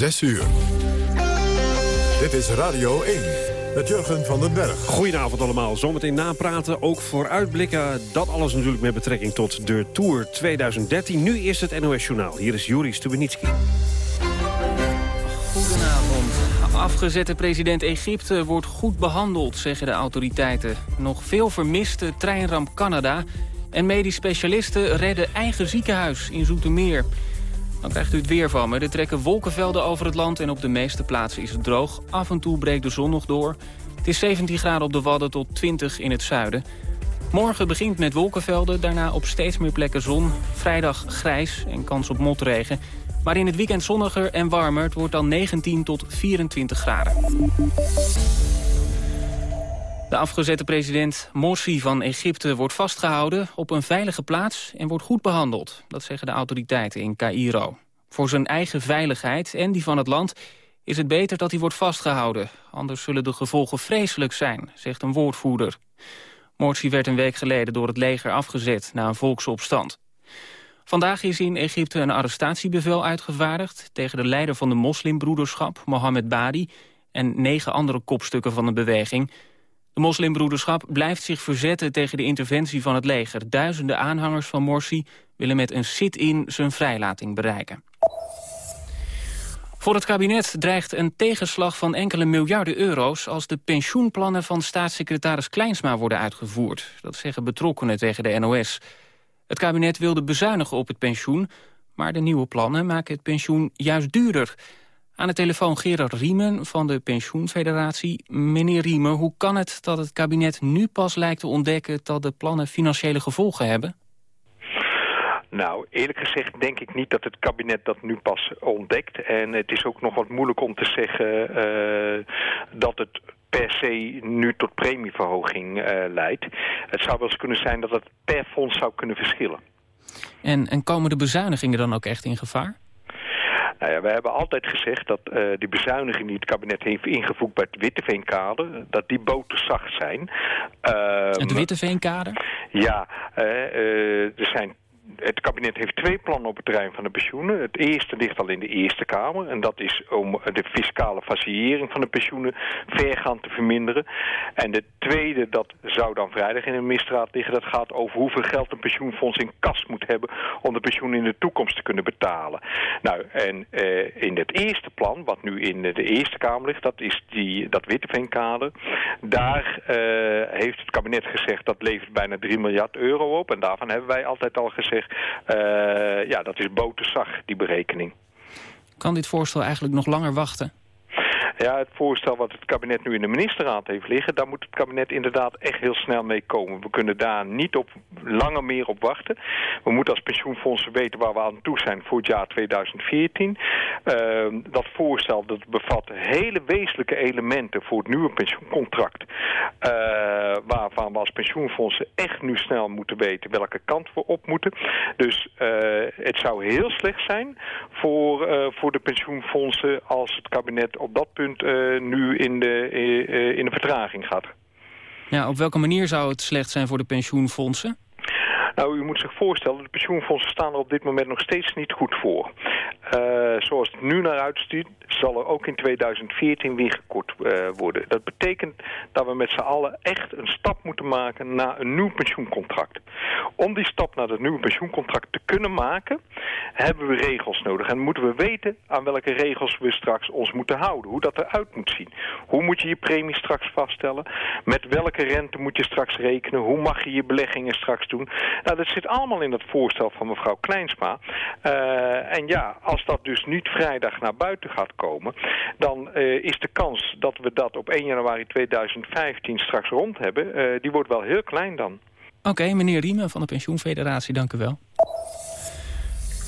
6 uur. Dit is Radio 1 met Jurgen van den Berg. Goedenavond allemaal. Zometeen napraten, ook vooruitblikken. Dat alles natuurlijk met betrekking tot de Tour 2013. Nu eerst het NOS Journaal. Hier is Juri Stubenitski. Goedenavond. Afgezette president Egypte wordt goed behandeld, zeggen de autoriteiten. Nog veel vermiste treinramp Canada... en medisch specialisten redden eigen ziekenhuis in Zoetermeer. Dan krijgt u het weer van me. Er trekken wolkenvelden over het land en op de meeste plaatsen is het droog. Af en toe breekt de zon nog door. Het is 17 graden op de Wadden tot 20 in het zuiden. Morgen begint met wolkenvelden, daarna op steeds meer plekken zon. Vrijdag grijs en kans op motregen. Maar in het weekend zonniger en warmer. Het wordt dan 19 tot 24 graden. De afgezette president Morsi van Egypte wordt vastgehouden op een veilige plaats en wordt goed behandeld. Dat zeggen de autoriteiten in Cairo. Voor zijn eigen veiligheid en die van het land is het beter dat hij wordt vastgehouden. Anders zullen de gevolgen vreselijk zijn, zegt een woordvoerder. Morsi werd een week geleden door het leger afgezet na een volksopstand. Vandaag is in Egypte een arrestatiebevel uitgevaardigd... tegen de leider van de moslimbroederschap, Mohammed Badi... en negen andere kopstukken van de beweging... De moslimbroederschap blijft zich verzetten tegen de interventie van het leger. Duizenden aanhangers van Morsi willen met een sit-in zijn vrijlating bereiken. Voor het kabinet dreigt een tegenslag van enkele miljarden euro's... als de pensioenplannen van staatssecretaris Kleinsma worden uitgevoerd. Dat zeggen betrokkenen tegen de NOS. Het kabinet wilde bezuinigen op het pensioen... maar de nieuwe plannen maken het pensioen juist duurder... Aan de telefoon Gerard Riemen van de Pensioenfederatie. Meneer Riemen, hoe kan het dat het kabinet nu pas lijkt te ontdekken... dat de plannen financiële gevolgen hebben? Nou, eerlijk gezegd denk ik niet dat het kabinet dat nu pas ontdekt. En het is ook nog wat moeilijk om te zeggen uh, dat het per se nu tot premieverhoging uh, leidt. Het zou wel eens kunnen zijn dat het per fonds zou kunnen verschillen. En, en komen de bezuinigingen dan ook echt in gevaar? Nou ja, we hebben altijd gezegd dat uh, die bezuinigingen die het kabinet heeft ingevoegd bij het Witteveenkader, dat die boterzacht zijn. Uh, het Witteveenkader? Ja, uh, er zijn het kabinet heeft twee plannen op het terrein van de pensioenen. Het eerste ligt al in de Eerste Kamer. En dat is om de fiscale facilitering van de pensioenen vergaand te verminderen. En de tweede, dat zou dan vrijdag in de ministerraad liggen. Dat gaat over hoeveel geld een pensioenfonds in kas moet hebben... om de pensioenen in de toekomst te kunnen betalen. Nou, en uh, in het eerste plan, wat nu in de Eerste Kamer ligt... dat is die, dat Witteveenkader. Daar uh, heeft het kabinet gezegd dat levert bijna 3 miljard euro op. En daarvan hebben wij altijd al gezegd uh, ja, dat is boterzacht, die berekening. Kan dit voorstel eigenlijk nog langer wachten? Ja, het voorstel wat het kabinet nu in de ministerraad heeft liggen... daar moet het kabinet inderdaad echt heel snel mee komen. We kunnen daar niet op langer meer op wachten. We moeten als pensioenfondsen weten waar we aan toe zijn voor het jaar 2014. Uh, dat voorstel dat bevat hele wezenlijke elementen voor het nieuwe pensioencontract. Uh, waarvan we als pensioenfondsen echt nu snel moeten weten welke kant we op moeten. Dus uh, het zou heel slecht zijn voor, uh, voor de pensioenfondsen als het kabinet op dat punt uh, nu in de, uh, in de vertraging gaat. Ja, op welke manier zou het slecht zijn voor de pensioenfondsen? Nou, u moet zich voorstellen, de pensioenfondsen staan er op dit moment nog steeds niet goed voor. Uh, zoals het nu naar uitziet, zal er ook in 2014 weer gekort uh, worden. Dat betekent dat we met z'n allen echt een stap moeten maken naar een nieuw pensioencontract. Om die stap naar het nieuwe pensioencontract te kunnen maken, hebben we regels nodig. En moeten we weten aan welke regels we straks ons moeten houden. Hoe dat eruit moet zien. Hoe moet je je premie straks vaststellen? Met welke rente moet je straks rekenen? Hoe mag je je beleggingen straks doen? Nou, dat zit allemaal in dat voorstel van mevrouw Kleinsma. Uh, en ja, als dat dus niet vrijdag naar buiten gaat komen... dan uh, is de kans dat we dat op 1 januari 2015 straks rond hebben... Uh, die wordt wel heel klein dan. Oké, meneer Riemen van de Pensioenfederatie, dank u wel.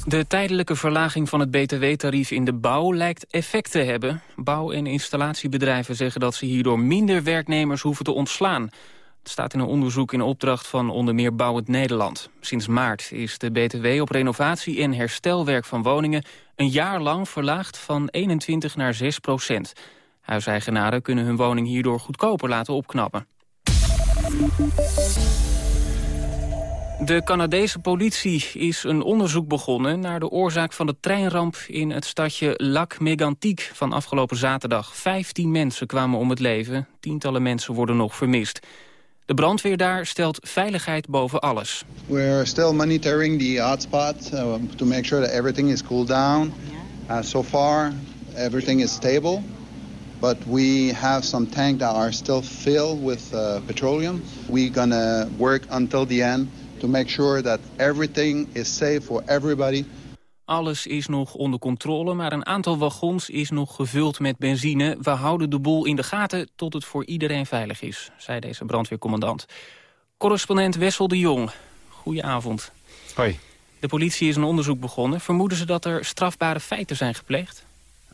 De tijdelijke verlaging van het btw-tarief in de bouw lijkt effect te hebben. Bouw- en installatiebedrijven zeggen dat ze hierdoor minder werknemers hoeven te ontslaan. Het staat in een onderzoek in opdracht van onder meer Bouwend Nederland. Sinds maart is de BTW op renovatie en herstelwerk van woningen... een jaar lang verlaagd van 21 naar 6 procent. Huiseigenaren kunnen hun woning hierdoor goedkoper laten opknappen. De Canadese politie is een onderzoek begonnen naar de oorzaak van de treinramp in het stadje Lac Mégantic van afgelopen zaterdag. Vijftien mensen kwamen om het leven, tientallen mensen worden nog vermist. De brandweer daar stelt veiligheid boven alles. We're still monitoring the hotspot uh, to make sure that everything is cooled down. Uh, so far, everything is stable. But we have some tanks that are still filled with uh, petroleum. We're gonna work until the end to make sure that everything is safe for everybody. Alles is nog onder controle, maar een aantal wagons is nog gevuld met benzine. We houden de boel in de gaten tot het voor iedereen veilig is, zei deze brandweercommandant. Correspondent Wessel de Jong, goedenavond. Hoi. De politie is een onderzoek begonnen. Vermoeden ze dat er strafbare feiten zijn gepleegd?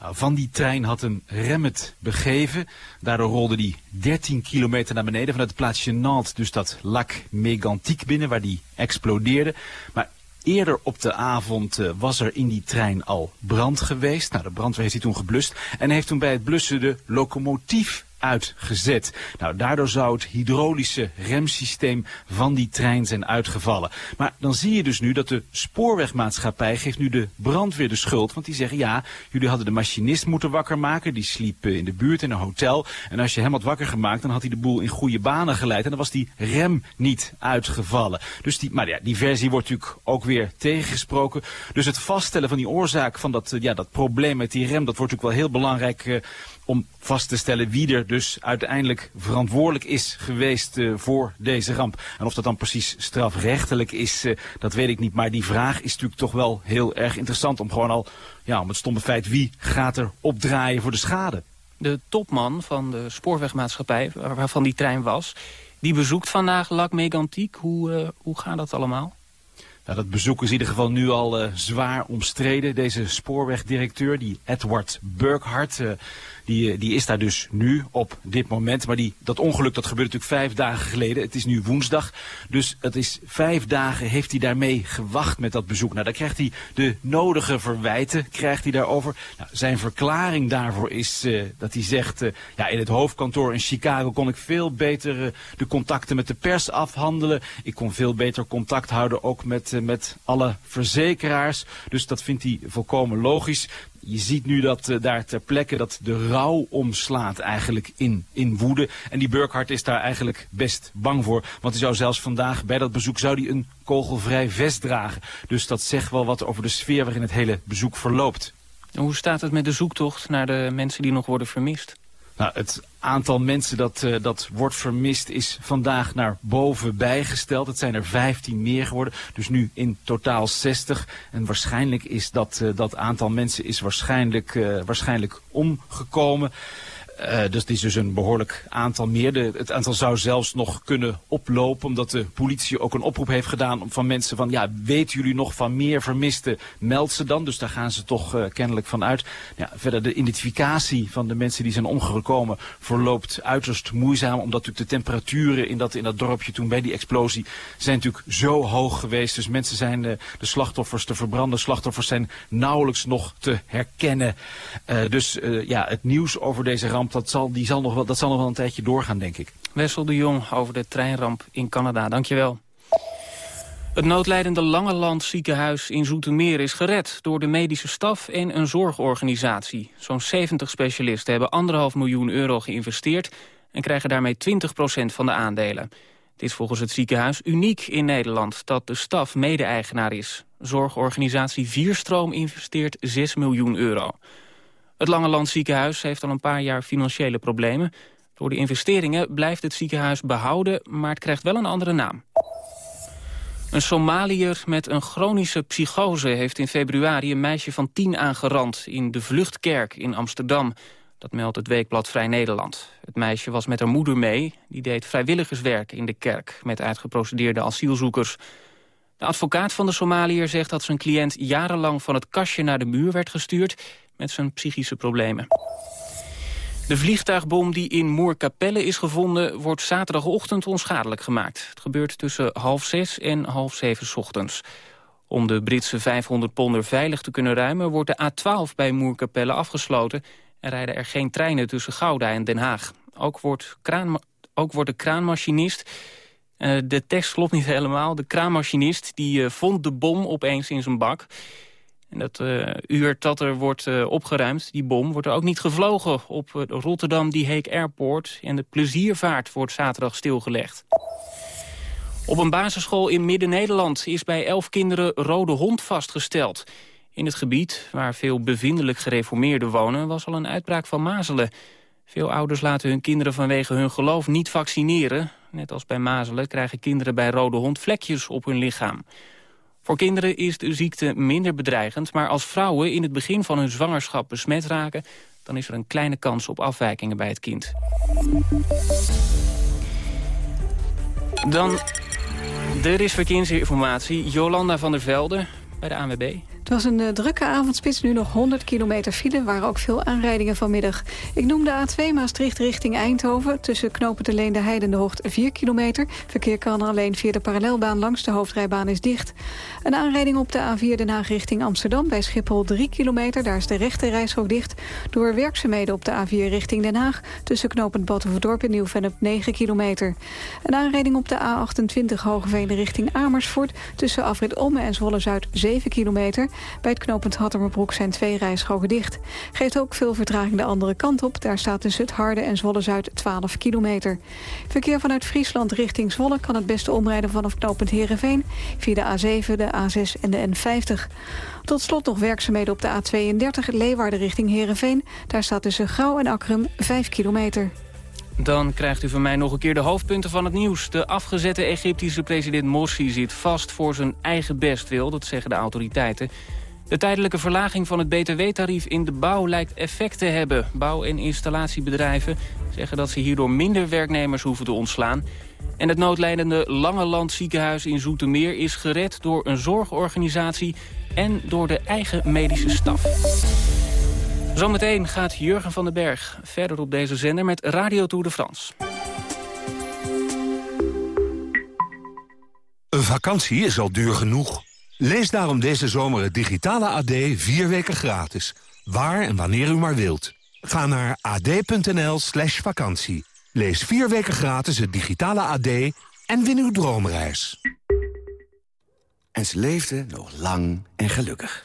Nou, van die trein had een rem het begeven. Daardoor rolde die 13 kilometer naar beneden vanuit het plaatsje Nantes. Dus dat Lac Mégantic binnen waar die explodeerde. Maar Eerder op de avond uh, was er in die trein al brand geweest. Nou, de brandweer heeft die toen geblust. En heeft toen bij het blussen de locomotief uitgezet. Nou, daardoor zou het hydraulische remsysteem van die trein zijn uitgevallen. Maar dan zie je dus nu dat de spoorwegmaatschappij geeft nu de brandweer de schuld. Want die zeggen, ja, jullie hadden de machinist moeten wakker maken. Die sliep in de buurt in een hotel. En als je hem had wakker gemaakt, dan had hij de boel in goede banen geleid. En dan was die rem niet uitgevallen. Dus die, maar ja, die versie wordt natuurlijk ook weer tegengesproken. Dus het vaststellen van die oorzaak van dat, ja, dat probleem met die rem, dat wordt natuurlijk wel heel belangrijk... Uh, om vast te stellen wie er dus uiteindelijk verantwoordelijk is geweest uh, voor deze ramp. En of dat dan precies strafrechtelijk is, uh, dat weet ik niet. Maar die vraag is natuurlijk toch wel heel erg interessant om gewoon al, ja, om het stomme feit, wie gaat er opdraaien voor de schade? De topman van de spoorwegmaatschappij, waarvan die trein was, die bezoekt vandaag Lac Mégantic. Hoe, uh, hoe gaat dat allemaal? Nou, dat bezoek is in ieder geval nu al uh, zwaar omstreden. Deze spoorwegdirecteur, die Edward Burkhardt, uh, die, eh, die is daar dus nu op dit moment. Maar die, dat ongeluk dat gebeurde natuurlijk vijf dagen geleden. Het is nu woensdag. Dus het is vijf dagen heeft hij daarmee gewacht met dat bezoek. Nou, daar krijgt hij de nodige verwijten krijgt hij daarover. Nou, zijn verklaring daarvoor is uh, dat hij zegt... Uh, ja, in het hoofdkantoor in Chicago kon ik veel beter de contacten met de pers afhandelen. Ik kon veel beter contact houden ook met, met alle verzekeraars. Dus dat vindt hij volkomen logisch je ziet nu dat uh, daar ter plekke dat de rouw omslaat eigenlijk in, in woede. En die Burkhardt is daar eigenlijk best bang voor. Want hij zou zelfs vandaag bij dat bezoek zou hij een kogelvrij vest dragen. Dus dat zegt wel wat over de sfeer waarin het hele bezoek verloopt. hoe staat het met de zoektocht naar de mensen die nog worden vermist? Nou, het aantal mensen dat, uh, dat wordt vermist is vandaag naar boven bijgesteld. Het zijn er 15 meer geworden, dus nu in totaal 60. En waarschijnlijk is dat, uh, dat aantal mensen is waarschijnlijk, uh, waarschijnlijk omgekomen. Uh, dus het is dus een behoorlijk aantal meer. Het aantal zou zelfs nog kunnen oplopen, omdat de politie ook een oproep heeft gedaan van mensen van, ja, weten jullie nog van meer vermisten, meld ze dan. Dus daar gaan ze toch uh, kennelijk van uit. Verder de identificatie van de mensen die zijn omgekomen verloopt uiterst moeizaam, omdat natuurlijk de temperaturen in dat, in dat dorpje toen bij die explosie zijn natuurlijk zo hoog geweest. Dus mensen zijn, uh, de slachtoffers, de verbrande slachtoffers zijn nauwelijks nog te herkennen. dus ja, het nieuws over deze ramp dat zal, die zal nog wel, dat zal nog wel een tijdje doorgaan, denk ik. Wessel de Jong over de treinramp in Canada. Dankjewel. Het noodlijdende Langeland ziekenhuis in Zoetermeer is gered... door de medische staf en een zorgorganisatie. Zo'n 70 specialisten hebben anderhalf miljoen euro geïnvesteerd... en krijgen daarmee 20% van de aandelen. Het is volgens het ziekenhuis uniek in Nederland dat de staf mede-eigenaar is. Zorgorganisatie Vierstroom investeert 6 miljoen euro. Het Langeland ziekenhuis heeft al een paar jaar financiële problemen. Door de investeringen blijft het ziekenhuis behouden, maar het krijgt wel een andere naam. Een Somaliër met een chronische psychose heeft in februari een meisje van tien aangerand in de Vluchtkerk in Amsterdam. Dat meldt het weekblad Vrij Nederland. Het meisje was met haar moeder mee. Die deed vrijwilligerswerk in de kerk met uitgeprocedeerde asielzoekers. De advocaat van de Somaliër zegt dat zijn cliënt jarenlang van het kastje naar de muur werd gestuurd met zijn psychische problemen. De vliegtuigbom die in Moerkapelle is gevonden... wordt zaterdagochtend onschadelijk gemaakt. Het gebeurt tussen half zes en half zeven ochtends. Om de Britse 500 ponder veilig te kunnen ruimen... wordt de A12 bij Moerkapelle afgesloten... en rijden er geen treinen tussen Gouda en Den Haag. Ook wordt, kraan, ook wordt de kraanmachinist Uh, de tekst klopt niet helemaal. De kraammachinist die uh, vond de bom opeens in zijn bak. Dat uh, uur dat er wordt opgeruimd, die bom, wordt er ook niet gevlogen op Rotterdam Die Heek Airport. En de pleziervaart wordt zaterdag stilgelegd. Op een basisschool in Midden-Nederland is bij elf kinderen rode hond vastgesteld. In het gebied, waar veel bevindelijk gereformeerden wonen, was al een uitbraak van mazelen. Veel ouders laten hun kinderen vanwege hun geloof niet vaccineren. Net als bij mazelen krijgen kinderen bij rode hond vlekjes op hun lichaam. Voor kinderen is de ziekte minder bedreigend... maar als vrouwen in het begin van hun zwangerschap besmet raken... dan is er een kleine kans op afwijkingen bij het kind. Dan, er is verkeersinformatie. Jolanda van der Velde bij de ANWB. Het was een uh, drukke avondspits, nu nog 100 kilometer file. waren ook veel aanrijdingen vanmiddag. Ik noem de A2 Maastricht richting Eindhoven. Tussen knopen de Leende Heide de Hoogte 4 kilometer. Verkeer kan alleen via de parallelbaan langs de hoofdrijbaan is dicht. Een aanrijding op de A4 Den Haag richting Amsterdam. Bij Schiphol 3 kilometer, daar is de rechte reishok dicht. Door werkzaamheden op de A4 richting Den Haag. Tussen knopend Battenverdorp en Nieuw-Vennep 9 kilometer. Een aanrijding op de A28 Hogeveen richting Amersfoort. Tussen Afrit Omme en Zwolle-Zuid 7 kilometer. Bij het knooppunt Hattermerbroek zijn twee rijstroken dicht. Geeft ook veel vertraging de andere kant op. Daar staat tussen het Harde en Zwolle-Zuid 12 kilometer. Verkeer vanuit Friesland richting Zwolle kan het beste omrijden vanaf knooppunt Heerenveen... via de A7, de A6 en de N50. Tot slot nog werkzaamheden op de A32 Leeuwarden richting Heerenveen. Daar staat tussen Grauw en Akrum 5 kilometer. Dan krijgt u van mij nog een keer de hoofdpunten van het nieuws. De afgezette Egyptische president Morsi zit vast voor zijn eigen bestwil, dat zeggen de autoriteiten. De tijdelijke verlaging van het btw-tarief in de bouw lijkt effect te hebben. Bouw- en installatiebedrijven zeggen dat ze hierdoor minder werknemers hoeven te ontslaan. En het noodlijdende Lange Land ziekenhuis in Zoetermeer is gered door een zorgorganisatie en door de eigen medische staf. Zometeen gaat Jurgen van den Berg verder op deze zender met Radio Tour de France. Een vakantie is al duur genoeg. Lees daarom deze zomer het digitale AD vier weken gratis. Waar en wanneer u maar wilt. Ga naar ad.nl slash vakantie. Lees vier weken gratis het digitale AD en win uw droomreis. En ze leefden nog lang en gelukkig.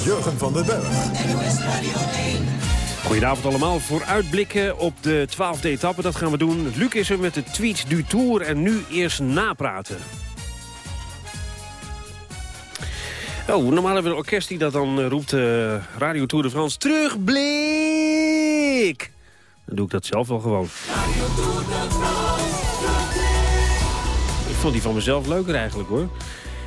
Met Jurgen van den Berg. Goedenavond allemaal. Vooruitblikken op de 12e etappe. Dat gaan we doen. Luc is er met de tweets du Tour. En nu eerst napraten. Oh, normaal hebben we een orkest die dat dan eh, roept. Uh, Radio Tour de France. Terugblik! Dan doe ik dat zelf wel gewoon. Ik vond die van mezelf leuker eigenlijk hoor.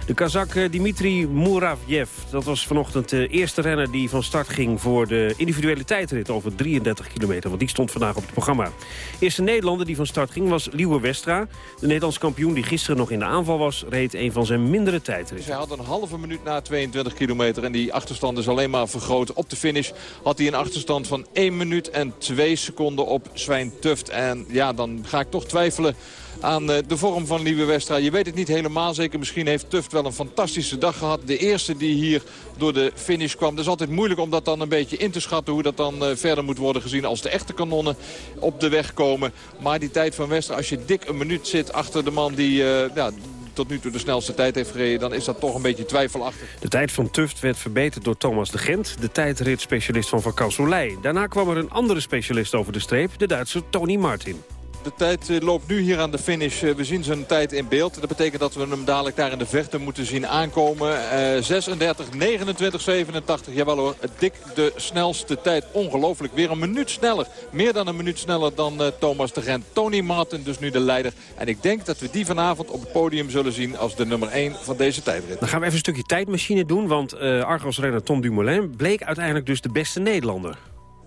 De Kazak eh, Dimitri Muravyev, dat was vanochtend de eerste renner die van start ging voor de individuele tijdrit over 33 kilometer. Want die stond vandaag op het programma. Eerste Nederlander die van start ging was Liewe Westra. De Nederlands kampioen die gisteren nog in de aanval was, reed een van zijn mindere tijdritten. Hij had een halve minuut na 22 kilometer en die achterstand is alleen maar vergroot. Op de finish had hij een achterstand van 1 minuut en 2 seconden op Zwijn Tuft. En ja, dan ga ik toch twijfelen aan eh, de vorm van Lieve Westra. Je weet het niet helemaal zeker. Misschien heeft Tuft wel een fantastische dag gehad. De eerste die hier door de finish kwam. Het is altijd moeilijk om dat dan een beetje in te schatten. Hoe dat dan eh, verder moet worden gezien als de echte kanonnen op de weg komen. Maar die tijd van Westra, als je dik een minuut zit achter de man die... Uh, ja, tot nu toe de snelste tijd heeft gereden... dan is dat toch een beetje twijfelachtig. De tijd van Tuft werd verbeterd door Thomas de Gent... de tijdritspecialist van Van. Daarna kwam er een andere specialist over de streep... de Duitse Tony Martin. De tijd eh, loopt nu hier aan de finish. Eh, we zien zijn tijd in beeld. Dat betekent dat we hem dadelijk daar in de vechten moeten zien aankomen. Eh, 36, 29, 87. Jawel hoor, dik de snelste tijd. Ongelooflijk. Weer een minuut sneller. Meer dan een minuut sneller dan eh, Thomas de Gent. Tony Martin dus nu de leider. En ik denk dat we die vanavond op het podium zullen zien als de nummer 1 van deze tijdrit. Dan gaan we even een stukje tijdmachine doen, want eh Argos-renner Tom Dumoulin bleek uiteindelijk dus de beste Nederlander.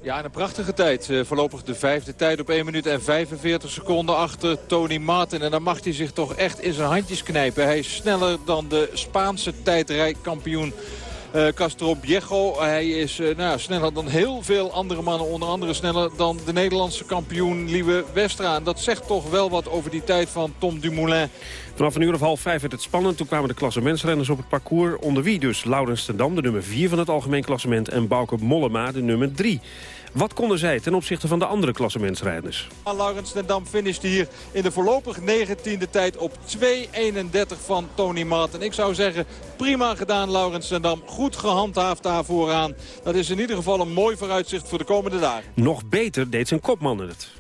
Ja, en een prachtige tijd. Eh, voorlopig de vijfde tijd op 1 minuut en 45 seconden achter Tony Martin. En dan mag hij zich toch echt in zijn handjes knijpen. Hij is sneller dan de Spaanse tijdrijkampioen eh Castro Viejo. Hij is eh, nou, sneller dan heel veel andere mannen. Onder andere sneller dan de Nederlandse kampioen Liewe Westra. En dat zegt toch wel wat over die tijd van Tom Dumoulin. Vanaf een uur of half vijf werd het spannend. Toen kwamen de klassementsrenners op het parcours. Onder wie dus Laurens ten Dam, de nummer 4 van het algemeen klassement... en Bauke Mollema, de nummer 3. Wat konden zij ten opzichte van de andere klassementsrijders? Laurens ten Dam finishte hier in de voorlopig 19e tijd op 2.31 van Tony Martin. Ik zou zeggen, prima gedaan Laurens ten Dam. Goed gehandhaafd daar vooraan. Dat is in ieder geval een mooi vooruitzicht voor de komende dagen. Nog beter deed zijn kopman het.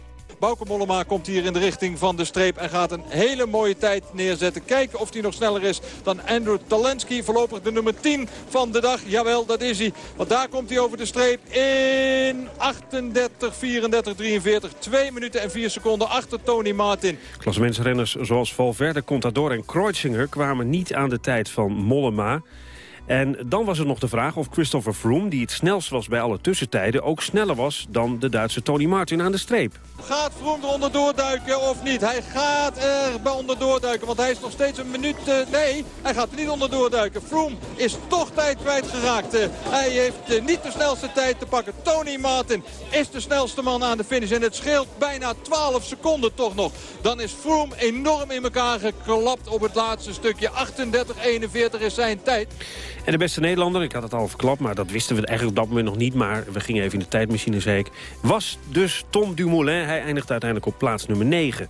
Bauke Mollema komt hier in de richting van de streep en gaat een hele mooie tijd neerzetten. Kijken of hij nog sneller is dan Andrew Talensky. Voorlopig de nummer 10 van de dag. Jawel, dat is hij. Want daar komt hij over de streep in 38, 34, 43. 2 minuten en 4 seconden achter Tony Martin. Klassementsrenners zoals Valverde, Contador en Kreuziger... kwamen niet aan de tijd van Mollema. En dan was er nog de vraag of Christopher Froome, die het snelst was bij alle tussentijden... ook sneller was dan de Duitse Tony Martin aan de streep. Gaat Froome er onder doorduiken of niet? Hij gaat er onder doorduiken, want hij is nog steeds een minuut... eh, nee, hij gaat er niet onder doorduiken. Froome is toch tijd kwijtgeraakt. Eh, hij heeft eh, niet de snelste tijd te pakken. Tony Martin is de snelste man aan de finish. En het scheelt bijna 12 seconden toch nog. Dan is Froome enorm in elkaar geklapt op het laatste stukje. 38-41 is zijn tijd. En de beste Nederlander, ik had het al verklapt, maar dat wisten we eigenlijk op dat moment nog niet. Maar we gingen even in de tijdmachine, zei ik. Was dus Tom Dumoulin. Hij eindigt uiteindelijk op plaats nummer 9.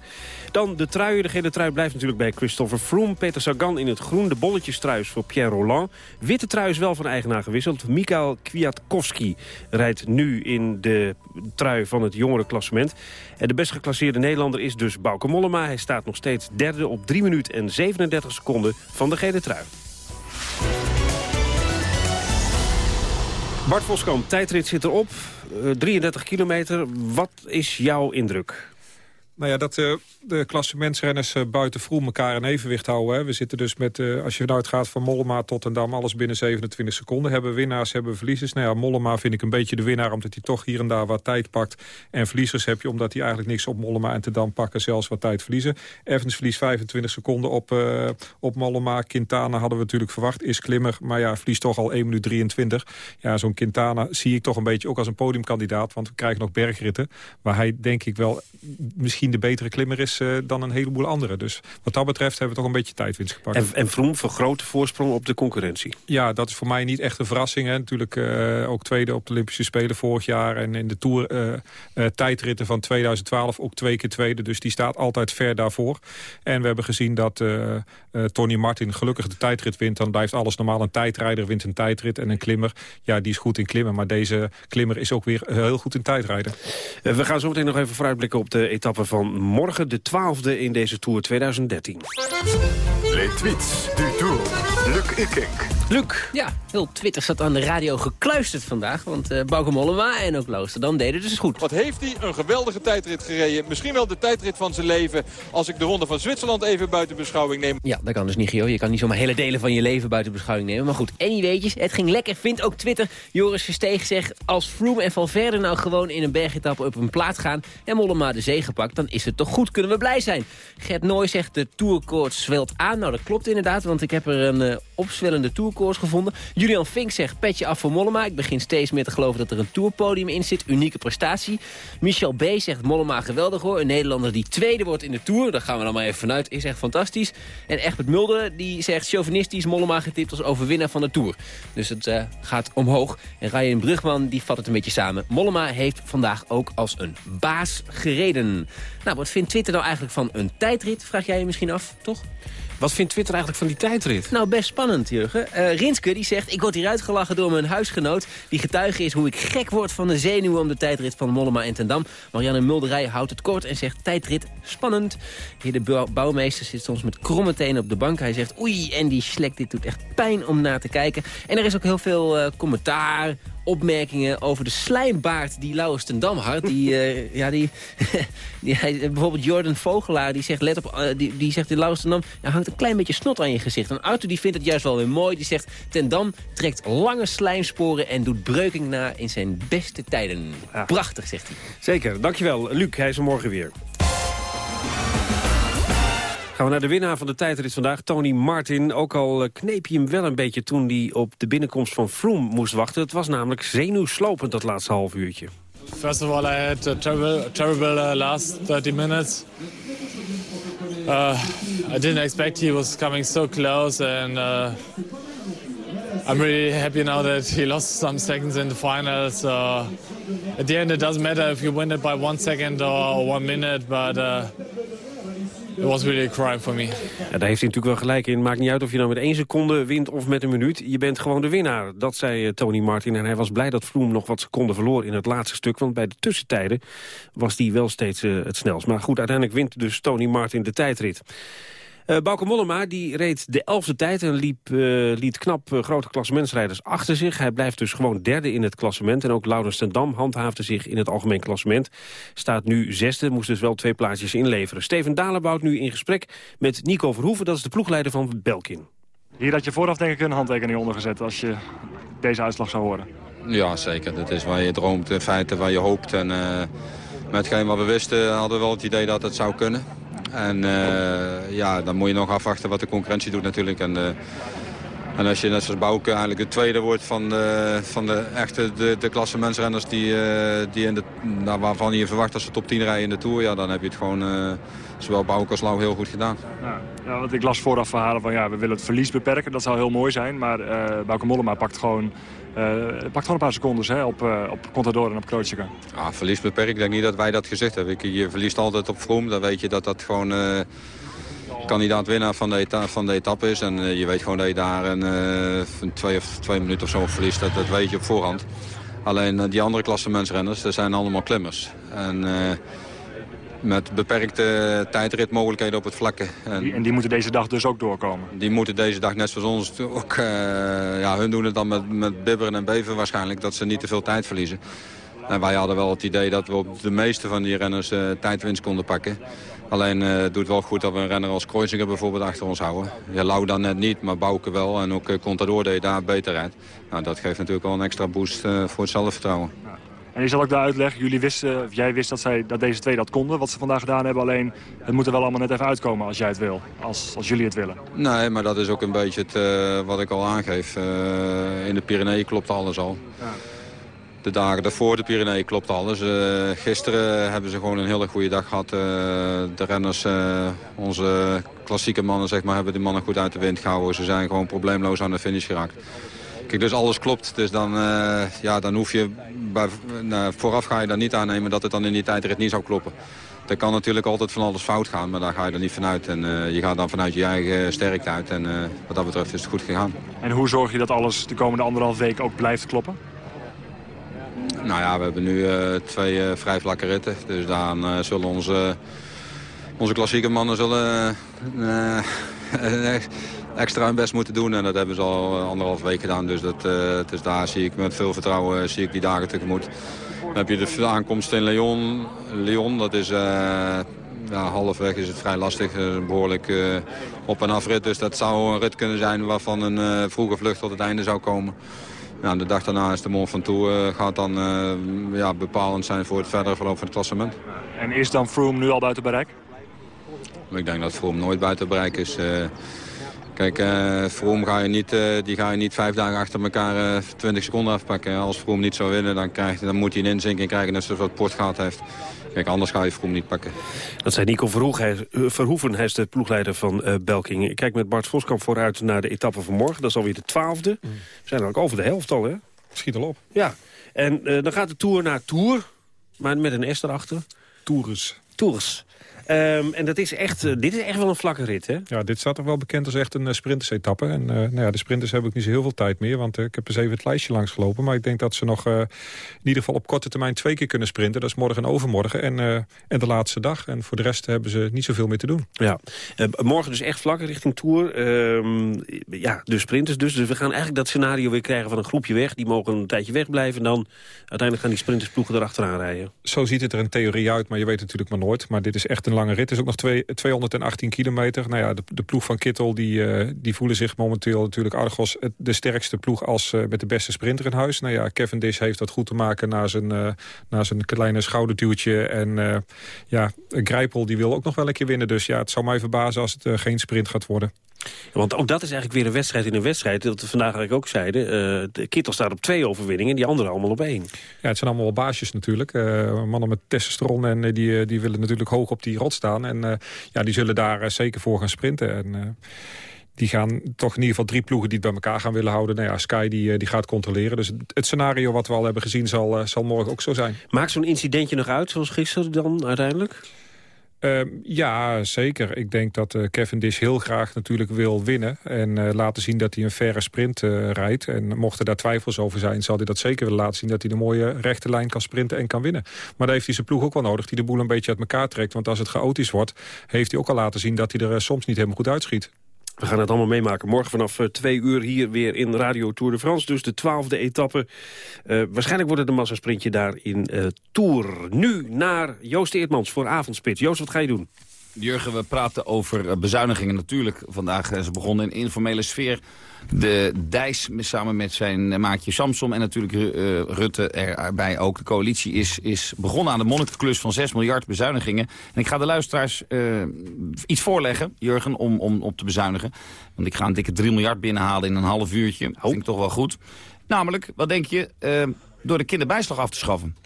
Dan de trui. De gele trui blijft natuurlijk bij Christopher Froome. Peter Sagan in het groen. De bolletjestrui is voor Pierre Roland. Witte trui is wel van eigenaar gewisseld. Mikael Kwiatkowski rijdt nu in de trui van het jongere klassement. En de best geclasseerde Nederlander is dus Bauke Mollema. Hij staat nog steeds derde op 3 minuten en 37 seconden van de gele trui. Bart Voskamp, tijdrit zit erop. Eh, 33 kilometer. Wat is jouw indruk? Nou ja, dat eh, de klassementsrenners eh, buiten Vroem elkaar in evenwicht houden. Hè. We zitten dus met, eh, als je vanuit gaat van Mollema tot en Dam... alles binnen 27 seconden. Hebben winnaars, hebben verliezers. Nou ja, Mollema vind ik een beetje de winnaar... omdat hij toch hier en daar wat tijd pakt. En verliezers heb je omdat hij eigenlijk niks op Mollema en te Dam pakken... zelfs wat tijd verliezen. Evans verliest 25 seconden op, op Mollema. Quintana hadden we natuurlijk verwacht, is klimmer. Maar ja, verliest toch al 1 minuut 23. Ja, zo'n Quintana zie ik toch een beetje ook als een podiumkandidaat. Want we krijgen nog bergritten. Waar hij denk ik wel misschien de betere klimmer is eh, dan een heleboel anderen. Dus wat dat betreft hebben we toch een beetje tijdwinst gepakt. En, en Vroom vergroot de voorsprong op de concurrentie. Ja, dat is voor mij niet echt een verrassing. Hè. Natuurlijk eh, ook tweede op de Olympische Spelen vorig jaar. En in de Tour eh, tijdritten van 2012 ook twee keer tweede. Dus die staat altijd ver daarvoor. En we hebben gezien dat Tony Martin gelukkig de tijdrit wint. Dan blijft alles normaal. Een tijdrijder wint een tijdrit. En een klimmer, ja, die is goed in klimmen. Maar deze klimmer is ook weer heel goed in tijdrijden. We gaan zo meteen nog even vooruitblikken op de etappe van morgen. De twaalfde in deze Tour 2013. Les tweets du Tour. Luc Ikink. Luc. Ja, heel Twitter zat aan de radio gekluisterd vandaag. Want eh Bauke Mollema en ook Loosterdam deden dus goed. Wat heeft hij een geweldige tijdrit gereden. Misschien wel de tijdrit van zijn leven. Als ik de ronde van Zwitserland even buiten beschouwing neem. Ja, dat kan dus niet, Gio. Je kan niet zomaar hele delen van je leven buiten beschouwing nemen. Maar goed, anyweetjes, het ging lekker. Vindt ook Twitter. Joris Versteeg zegt, als Froome en Valverde nou gewoon in een bergetappe op een plaat gaan... en Mollema de zege pakt, dan is het toch goed. Kunnen we blij zijn. Gert Nooy zegt, de tourkoorts zwelt aan. Nou, dat klopt inderdaad, want ik heb er een eh, opzwellende tourkoorts gevonden. Julian Fink zegt, petje af voor Mollema. Ik begin steeds meer te geloven dat er een tourpodium in zit. Unieke prestatie. Michel B. zegt, Mollema geweldig hoor. Een Nederlander die tweede wordt in de Tour. Daar gaan we dan maar even vanuit. Is echt fantastisch. En Egbert Mulder, die zegt, chauvinistisch Mollema getipt als overwinnaar van de Tour. Dus het eh, gaat omhoog. En Ryan Brugman, die vat het een beetje samen. Mollema heeft vandaag ook als een baas gereden. Nou, wat vindt Twitter nou eigenlijk van een tijdrit? Vraag jij je misschien af, toch? Wat vindt Twitter eigenlijk van die tijdrit? Nou, best spannend, Jurgen. Uh, Rinske die zegt, ik word hier uitgelachen door mijn huisgenoot... die getuige is hoe ik gek word van de zenuwen om de tijdrit van Mollema en Ten Dam. Marianne Mulderij houdt het kort en zegt, tijdrit spannend. Hier de bouwmeester zit soms met kromme tenen op de bank. Hij zegt, oei, en die slek, dit doet echt pijn om naar te kijken. En er is ook heel veel uh, commentaar, opmerkingen over de slijmbaard die Laurens ten Dam had. Die, uh, ja, die, die bijvoorbeeld Jordan Vogelaar, die zegt, let op, uh, die, die zegt, Laurens ten Dam, er hangt een klein beetje snot aan je gezicht. En Arthur die vindt het juist wel weer mooi. Die zegt, ten Dam trekt lange slijmsporen en doet breuking na in zijn beste tijden. Prachtig, zegt hij. Zeker, dankjewel. Luc, hij is er morgen weer. Gaan we naar de winnaar van de tijdrit vandaag, Tony Martin. Ook al eh, kneep hij hem wel een beetje toen hij op de binnenkomst van Froome moest wachten. Het was namelijk zenuwslopend dat laatste half uurtje. First of all, I had a terrible, terrible uh, last 30 minutes. Uh, I didn't expect he was coming so close and uh, I'm really happy now that he lost some seconds in the final. So at the end, it doesn't matter if you win it by one second or one minute, but uh, it was really a crime for me. Ja, daar heeft hij natuurlijk wel gelijk in. Maakt niet uit of je nou met één seconde wint of met een minuut. Je bent gewoon de winnaar. Dat zei eh, Tony Martin. En hij was blij dat Vroom nog wat seconden verloor in het laatste stuk. Want bij de tussentijden was hij wel steeds uh, het snelst. Maar goed, uiteindelijk wint dus Tony Martin de tijdrit. Uh, Bauke Mollema die reed de elfde tijd en liep, uh, liet knap uh, grote klassementsrijders achter zich. Hij blijft dus gewoon derde in het klassement. En ook Laurens ten Dam handhaafde zich in het algemeen klassement. Staat nu zesde, moest dus wel twee plaatsjes inleveren. Steven Dalenbout nu in gesprek met Nico Verhoeven. Dat is de ploegleider van Belkin. Hier had je vooraf denk ik een handtekening ondergezet als je deze uitslag zou horen. Ja, zeker. Dat is waar je droomt, in feite waar je hoopt. En met hetgeen wat we wisten hadden we wel het idee dat het zou kunnen. En uh, ja, dan moet je nog afwachten wat de concurrentie doet natuurlijk. En, uh, en als je net zoals Bouke eigenlijk de tweede wordt van de, van de echte de, de klasse mensrenners die, uh, die in de, nou, waarvan je verwacht dat ze top 10 rijden in de Tour, ja, dan heb je het gewoon zowel Bouke als Lau heel goed gedaan. Ja, ja, want ik las vooraf verhalen van ja, we willen het verlies beperken. Dat zou heel mooi zijn, maar Bouke Mollema pakt gewoon uh, pakt gewoon een paar secondes hè, op, uh, op Contador en op Krootsjeka. Ja, verlies beperkt. Ik denk niet dat wij dat gezegd hebben. Je verliest altijd op Vroom. Dan weet je dat dat gewoon uh, kandidaat winnaar van de, van de etappe is. En je weet gewoon dat je daar een, twee, of twee minuten of zo verliest. Dat, weet je op voorhand. Alleen die andere klasse mensrenners, zijn allemaal klimmers. En met beperkte tijdritmogelijkheden op het vlakke. En, en, die moeten deze dag dus ook doorkomen? Die moeten deze dag net zoals ons ook... Uh, ja, hun doen het dan met, met bibberen en beven waarschijnlijk... dat ze niet te veel tijd verliezen. En wij hadden wel het idee dat we op de meeste van die renners uh, tijdwinst konden pakken. Alleen uh, het doet wel goed dat we een renner als Kreuziger bijvoorbeeld achter ons houden. Ja, Lau dan net niet, maar Bouke wel. En ook Contador deed daar beter rijdt. Nou, dat geeft natuurlijk wel een extra boost voor het zelfvertrouwen. En je zal ook daar uitleggen, jullie wisten, of jij wist dat, zij, dat deze twee dat konden, wat ze vandaag gedaan hebben. Alleen, het moet er wel allemaal net even uitkomen als jij het wil, als, als jullie het willen. Nee, maar dat is ook een beetje het, uh, wat ik al aangeef. Uh, in de Pyreneeën klopt alles al. Ja. De dagen daarvoor de Pyreneeën klopt alles. Uh, gisteren hebben ze gewoon een hele goede dag gehad. de renners, onze klassieke mannen, zeg maar, hebben die mannen goed uit de wind gehouden. Ze zijn gewoon probleemloos aan de finish geraakt. Kijk, dus alles klopt. Dus dan, uh, ja, dan hoef je... Bij, nou, vooraf ga je dan niet aannemen dat het dan in die tijdrit niet zou kloppen. Er kan natuurlijk altijd van alles fout gaan, maar daar ga je er niet vanuit. En uh, je gaat dan vanuit je eigen sterkte uit. En uh, wat dat betreft is het goed gegaan. En hoe zorg je dat alles de komende anderhalf week ook blijft kloppen? Nou ja, we hebben nu twee vrij vlakke ritten. Dus dan zullen onze, onze klassieke mannen zullen extra hun best moeten doen. En dat hebben ze al eh, anderhalf week gedaan. Dus, dat, uh, dus daar zie ik met veel vertrouwen eh, zie ik die dagen tegemoet. Dan heb je de aankomst in Lyon. Lyon dat is... Ja, halfweg is het vrij lastig. Een behoorlijk uh, op- en afrit. Dus dat zou een rit kunnen zijn waarvan een uh, vroege vlucht tot het einde zou komen. Ja, de dag daarna is de Mont Ventoux uh, gaat dan ja, bepalend zijn voor het verdere verloop van het klassement. En is dan Froome nu al buiten bereik? Ik denk dat Froome nooit buiten bereik is. Kijk, uh, Vroom ga je niet, uh, die ga je niet vijf dagen achter elkaar uh, 20 seconden afpakken. Als Vroom niet zou winnen, dan, krijgt, dan moet hij een inzinking krijgen net zoals wat Port gehad heeft. Kijk, anders ga je Vroom niet pakken. Dat zei Nico Verhoeven, hij is de ploegleider van uh, Belking. Ik kijk met Bart Voskamp vooruit naar de etappe van morgen. Dat is alweer de twaalfde. Mm. We zijn er ook over de helft al, hè? Schiet al op. Ja, en dan gaat de Tour naar Tour, maar met een S erachter. Tours. Tours. Ehm, en dat is echt, eh, dit is echt wel een vlakke rit, hè? Ja, dit staat toch wel bekend als echt een uh, sprintersetappe. En nou ja, de sprinters hebben ook niet zo heel veel tijd meer. Want ik heb eens even het lijstje langs gelopen. Maar ik denk dat ze nog in ieder geval op korte termijn twee keer kunnen sprinten. Dat is morgen en overmorgen. En, en de laatste dag. En voor de rest hebben ze niet zoveel meer te doen. Ja, morgen dus echt vlak richting Tour. Ehm, ja, de sprinters dus. Dus we gaan eigenlijk dat scenario weer krijgen van een groepje weg. Die mogen een tijdje wegblijven. En dan uiteindelijk gaan die sprintersploegen erachteraan rijden. Zo ziet het er in theorie uit, maar je weet natuurlijk maar nooit. Maar dit is echt een lange rit. Is ook nog twee, 218 kilometer. Nou ja, de, ploeg van Kittel die, uh, die voelen zich momenteel natuurlijk Argos... de sterkste ploeg als uh, met de beste sprinter in huis. Nou ja, Kevin Dish heeft dat goed te maken na zijn, uh, na zijn kleine schouderduwtje. En ja, Grijpel die wil ook nog wel een keer winnen. Dus ja, het zou mij verbazen als het geen sprint gaat worden. Want ook dat is eigenlijk weer een wedstrijd in een wedstrijd. Dat we vandaag eigenlijk ook zeiden. Uh, de Kittel staat op twee overwinningen en die andere allemaal op één. Ja, het zijn allemaal wel baasjes natuurlijk. Uh, mannen met testosteron en die, die willen natuurlijk hoog op die rot staan. En uh, ja, die zullen daar zeker voor gaan sprinten. En die gaan toch in ieder geval drie ploegen die het bij elkaar gaan willen houden. Nou ja, Sky die, die gaat controleren. Dus het scenario wat we al hebben gezien zal, zal morgen ook zo zijn. Maakt zo'n incidentje nog uit, zoals gisteren dan uiteindelijk? Uh, ja, zeker. Ik denk dat uh, Cavendish heel graag natuurlijk wil winnen. En uh, laten zien dat hij een verre sprint rijdt. En mochten daar twijfels over zijn, zal hij dat zeker willen laten zien... dat hij de mooie rechte lijn kan sprinten en kan winnen. Maar daar heeft hij zijn ploeg ook wel nodig, die de boel een beetje uit elkaar trekt. Want als het chaotisch wordt, heeft hij ook al laten zien... dat hij er soms niet helemaal goed uitschiet. We gaan het allemaal meemaken. Morgen vanaf uh, twee uur hier weer in Radio Tour de France. Dus de twaalfde etappe. Uh, waarschijnlijk wordt het een massasprintje daar in uh, Tour. Nu naar Joost Eertmans voor Avondspits. Joost, wat ga je doen? Jurgen, we praten over bezuinigingen natuurlijk. Vandaag is begonnen in informele sfeer. De Dijs samen met zijn maatje Samson en natuurlijk uh, Rutte erbij ook. De coalitie is, is begonnen aan de monnikenklus van 6 miljard bezuinigingen. En ik ga de luisteraars iets voorleggen, Jurgen, om, om op te bezuinigen. Want ik ga een dikke 3 miljard binnenhalen in een half uurtje. Dat vind ik toch wel goed. Namelijk, wat denk je, door de kinderbijslag af te schaffen.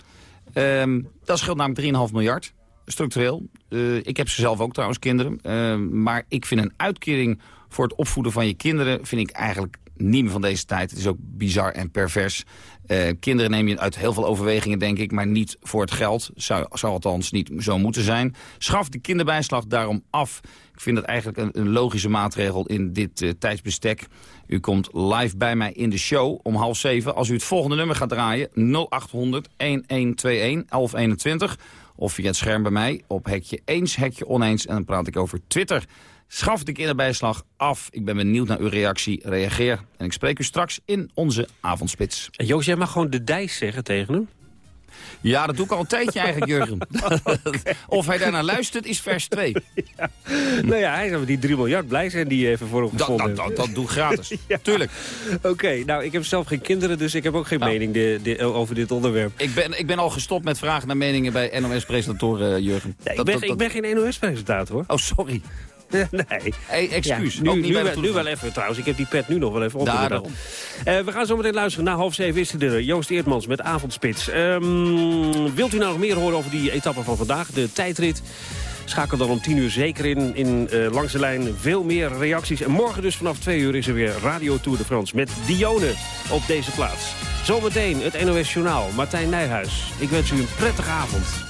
dat scheelt namelijk 3,5 miljard structureel. Uh, ik heb ze zelf ook trouwens, kinderen. Uh, maar ik vind een uitkering voor het opvoeden van je kinderen... vind ik eigenlijk niet meer van deze tijd. Het is ook bizar en pervers. Uh, kinderen neem je uit heel veel overwegingen, denk ik... maar niet voor het geld. Zou, zou althans niet zo moeten zijn. Schaf de kinderbijslag daarom af. Ik vind dat eigenlijk een, een logische maatregel in dit tijdsbestek. U komt live bij mij in de show om half zeven. Als u het volgende nummer gaat draaien... 0800 1121 1121 of via het scherm bij mij op hekje eens, hekje oneens. En dan praat ik over Twitter. Schaf de kinderbijslag af. Ik ben benieuwd naar uw reactie. Reageer. En ik spreek u straks in onze avondspits. Joost, jij mag gewoon de dijs zeggen tegen hem? Ja, dat doe ik al een tijdje eigenlijk, Jurgen. of hij daarnaar luistert, is vers 2. Ja. Nou ja, hij zou die 3 miljard blij zijn die even voor hem gevonden dat, dat, dat, doe ik gratis, ja. tuurlijk. Oké, nou, ik heb zelf geen kinderen, dus ik heb ook geen nou. mening de, de, over dit onderwerp. Ik ben, ik ben al gestopt met vragen naar meningen bij NOS-presentatoren, uh, Jurgen. Ja, ik, ben, ik ben geen NOS-presentator, hoor. Oh, sorry. nee. Hey, excuus. Ja, nu, nu, wel, nu, wel, even trouwens. Ik heb die pet nu nog wel even op. Daarom. Uh, we gaan zo meteen luisteren. Na half zeven is er Joost Eertmans met Avondspits. Um, wilt u nou nog meer horen over die etappe van vandaag? De tijdrit. Schakel dan om tien uur zeker in, in uh, langs de lijn. Veel meer reacties. En morgen dus vanaf twee uur is er weer Radio Tour de France. Met Dione op deze plaats. Zometeen het NOS Journaal. Martijn Nijhuis. Ik wens u een prettige avond.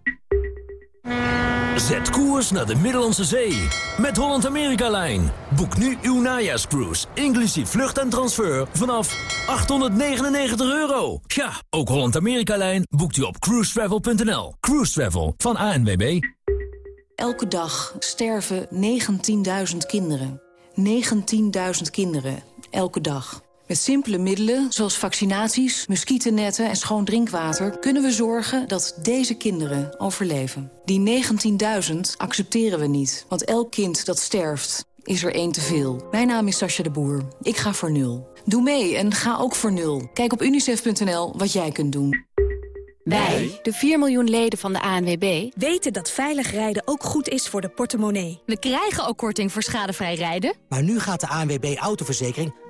Zet koers naar de Middellandse Zee. Met Holland-Amerika-lijn. Boek nu uw najaarscruise, inclusief vlucht en transfer, vanaf 899 euro. Ja, ook Holland-Amerika-lijn boekt u op cruisetravel.nl. Cruise Travel van ANWB. Elke dag sterven 19.000 kinderen. 19.000 kinderen, elke dag. Met simpele middelen, zoals vaccinaties, muggennetten en schoon drinkwater... kunnen we zorgen dat deze kinderen overleven. Die 19.000 accepteren we niet, want elk kind dat sterft is er één te veel. Mijn naam is Sascha de Boer. Ik ga voor nul. Doe mee en ga ook voor nul. Kijk op unicef.nl wat jij kunt doen. Wij, de 4 miljoen leden van de ANWB, weten dat veilig rijden ook goed is voor de portemonnee. We krijgen ook korting voor schadevrij rijden. Maar nu gaat de ANWB Autoverzekering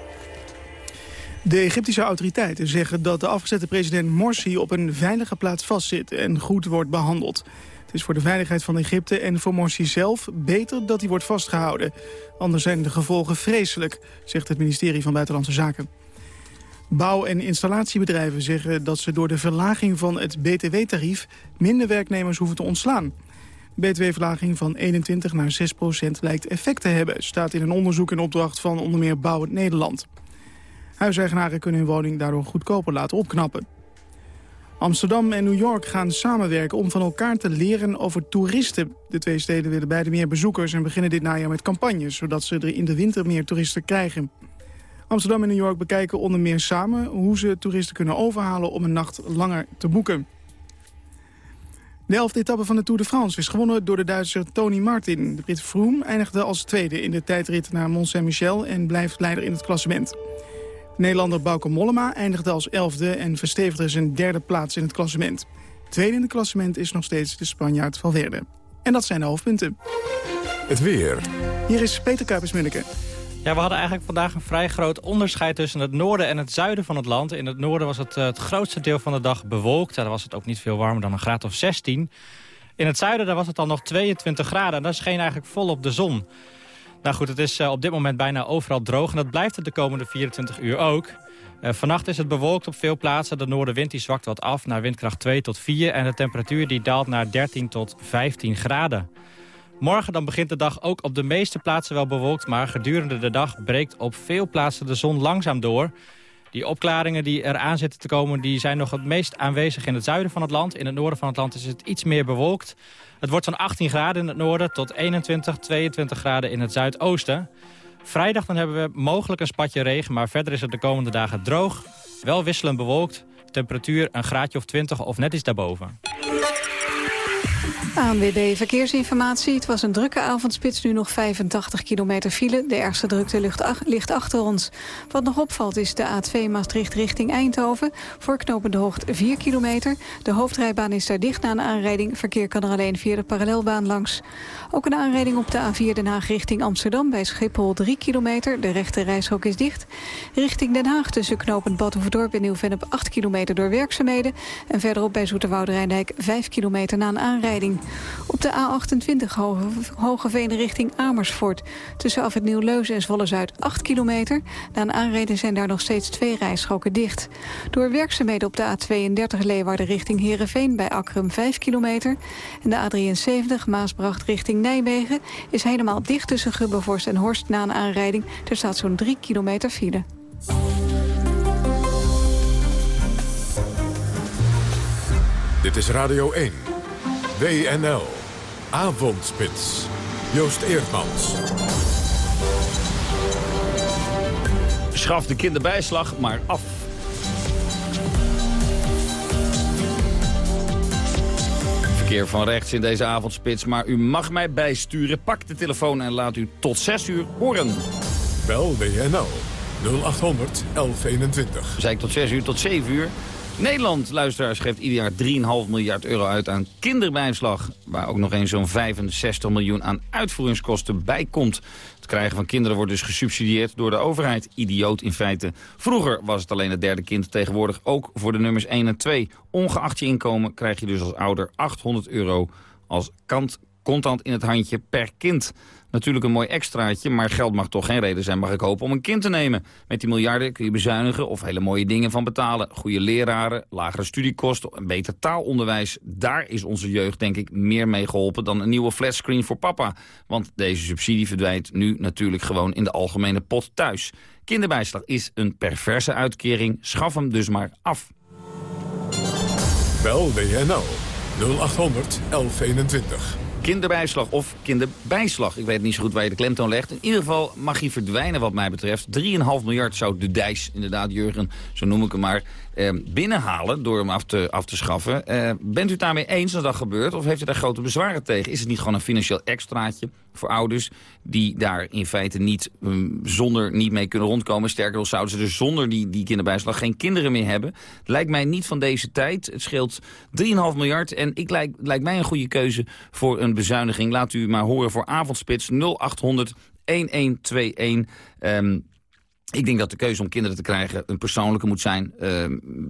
De Egyptische autoriteiten zeggen dat de afgezette president Morsi op een veilige plaats vastzit en goed wordt behandeld. Het is voor de veiligheid van Egypte en voor Morsi zelf beter dat hij wordt vastgehouden. Anders zijn de gevolgen vreselijk, zegt het ministerie van Buitenlandse Zaken. Bouw- en installatiebedrijven zeggen dat ze door de verlaging van het btw-tarief minder werknemers hoeven te ontslaan. Btw-verlaging van 21 naar 6 procent lijkt effect te hebben, staat in een onderzoek in opdracht van onder meer Bouwend Nederland. Huiseigenaren kunnen hun woning daardoor goedkoper laten opknappen. Amsterdam en New York gaan samenwerken om van elkaar te leren over toeristen. De twee steden willen beide meer bezoekers en beginnen dit najaar met campagnes... zodat ze er in de winter meer toeristen krijgen. Amsterdam en New York bekijken onder meer samen hoe ze toeristen kunnen overhalen om een nacht langer te boeken. De elfde etappe van de Tour de France is gewonnen door de Duitser Tony Martin. De Brit Froome eindigde als tweede in de tijdrit naar Mont-Saint-Michel en blijft leider in het klassement. Nederlander Bauke Mollema eindigde als elfde en verstevigde zijn derde plaats in het klassement. Tweede in het klassement is nog steeds de Spanjaard Valverde. En dat zijn de hoofdpunten. Het weer. Hier is Peter Kuipers-Munneke. Ja, we hadden eigenlijk vandaag een vrij groot onderscheid tussen het noorden en het zuiden van het land. In het noorden was het, eh, het grootste deel van de dag bewolkt. Daar was het ook niet veel warmer dan een graad of 16. In het zuiden daar was het al nog 22 graden en daar scheen eigenlijk volop de zon. Nou goed, het is uh, op dit moment bijna overal droog en dat blijft het de komende 24 uur ook. Uh, vannacht is het bewolkt op veel plaatsen. De noordenwind die zwakt wat af naar windkracht 2 tot 4... en de temperatuur die daalt naar 13 tot 15 graden. Morgen dan begint de dag ook op de meeste plaatsen wel bewolkt... maar gedurende de dag breekt op veel plaatsen de zon langzaam door. Die opklaringen die eraan zitten te komen... die zijn nog het meest aanwezig in het zuiden van het land. In het noorden van het land is het iets meer bewolkt. Het wordt zo'n 18 graden in het noorden tot 21, 22 graden in het zuidoosten. Vrijdag dan hebben we mogelijk een spatje regen... maar verder is het de komende dagen droog. Wel wisselend bewolkt. Temperatuur een graadje of 20 of net iets daarboven. ANWB Verkeersinformatie. Het was een drukke avondspits, nu nog 85 kilometer file. De ergste drukte ligt achter ons. Wat nog opvalt is de A2 Maastricht richting Eindhoven. Voor knopende hoogte 4 kilometer. De hoofdrijbaan is daar dicht na een aanrijding. Verkeer kan er alleen via de parallelbaan langs. Ook een aanrijding op de A4 Den Haag richting Amsterdam. Bij Schiphol 3 kilometer. De rechte reishok is dicht. Richting Den Haag tussen knopend Badhoevedorp en Nieuw-Vennep 8 kilometer door werkzaamheden. En verderop bij Zoeterwoude Rijndijk 5 kilometer na een aanrijding. Op de A28 Hoge, Hogeveen richting Amersfoort. Tussen af het Nieuw-Leuzen en Zwolle-Zuid 8 kilometer. Na een aanrijding zijn daar nog steeds twee rijstroken dicht. Door werkzaamheden op de A32 Leeuwarden richting Heerenveen... bij Akrum 5 kilometer. En de A73 Maasbracht richting Nijmegen... is helemaal dicht tussen Gubbevorst en Horst na een aanrijding. Er staat zo'n 3 kilometer file. Dit is Radio 1. WNL. Avondspits. Joost Eerdmans. Schaf de kinderbijslag maar af. Verkeer van rechts in deze avondspits, maar u mag mij bijsturen. Pak de telefoon en laat u tot 6 uur horen. Bel WNL 0800 1121. Zei ik tot 6 uur, tot 7 uur. Nederland, luisteraars, geeft ieder jaar 3,5 miljard euro uit aan kinderbijslag. Waar ook nog eens zo'n 65 miljoen aan uitvoeringskosten bij komt. Het krijgen van kinderen wordt dus gesubsidieerd door de overheid. Idioot in feite. Vroeger was het alleen het derde kind, tegenwoordig ook voor de nummers 1 en 2. Ongeacht je inkomen krijg je dus als ouder 800 euro als kant, contant in het handje per kind. Natuurlijk een mooi extraatje, maar geld mag toch geen reden zijn, mag ik hopen, om een kind te nemen. Met die miljarden kun je bezuinigen of hele mooie dingen van betalen. Goede leraren, lagere studiekosten, een beter taalonderwijs. Daar is onze jeugd denk ik meer mee geholpen dan een nieuwe flatscreen voor papa. Want deze subsidie verdwijnt nu natuurlijk gewoon in de algemene pot thuis. Kinderbijslag is een perverse uitkering, schaf hem dus maar af. Bel WNL 0800 1121. Kinderbijslag of kinderbijslag. Ik weet niet zo goed waar je de klemtoon legt. In ieder geval mag hij verdwijnen wat mij betreft. 3,5 miljard zou de Dijs, inderdaad Jurgen, zo noem ik hem maar, binnenhalen door hem af te, af te schaffen. Eh, bent u het daarmee eens dat dat gebeurt of heeft u daar grote bezwaren tegen? Is het niet gewoon een financieel extraatje voor ouders die daar in feite niet um, zonder niet mee kunnen rondkomen? Sterker nog, zouden ze dus zonder die, die kinderbijslag geen kinderen meer hebben? Lijkt mij niet van deze tijd. Het scheelt 3,5 miljard en ik lijkt, lijkt mij een goede keuze voor een bezuiniging. Laat u maar horen voor avondspits 0800 1121. Um, ik denk dat de keuze om kinderen te krijgen een persoonlijke moet zijn. Uh,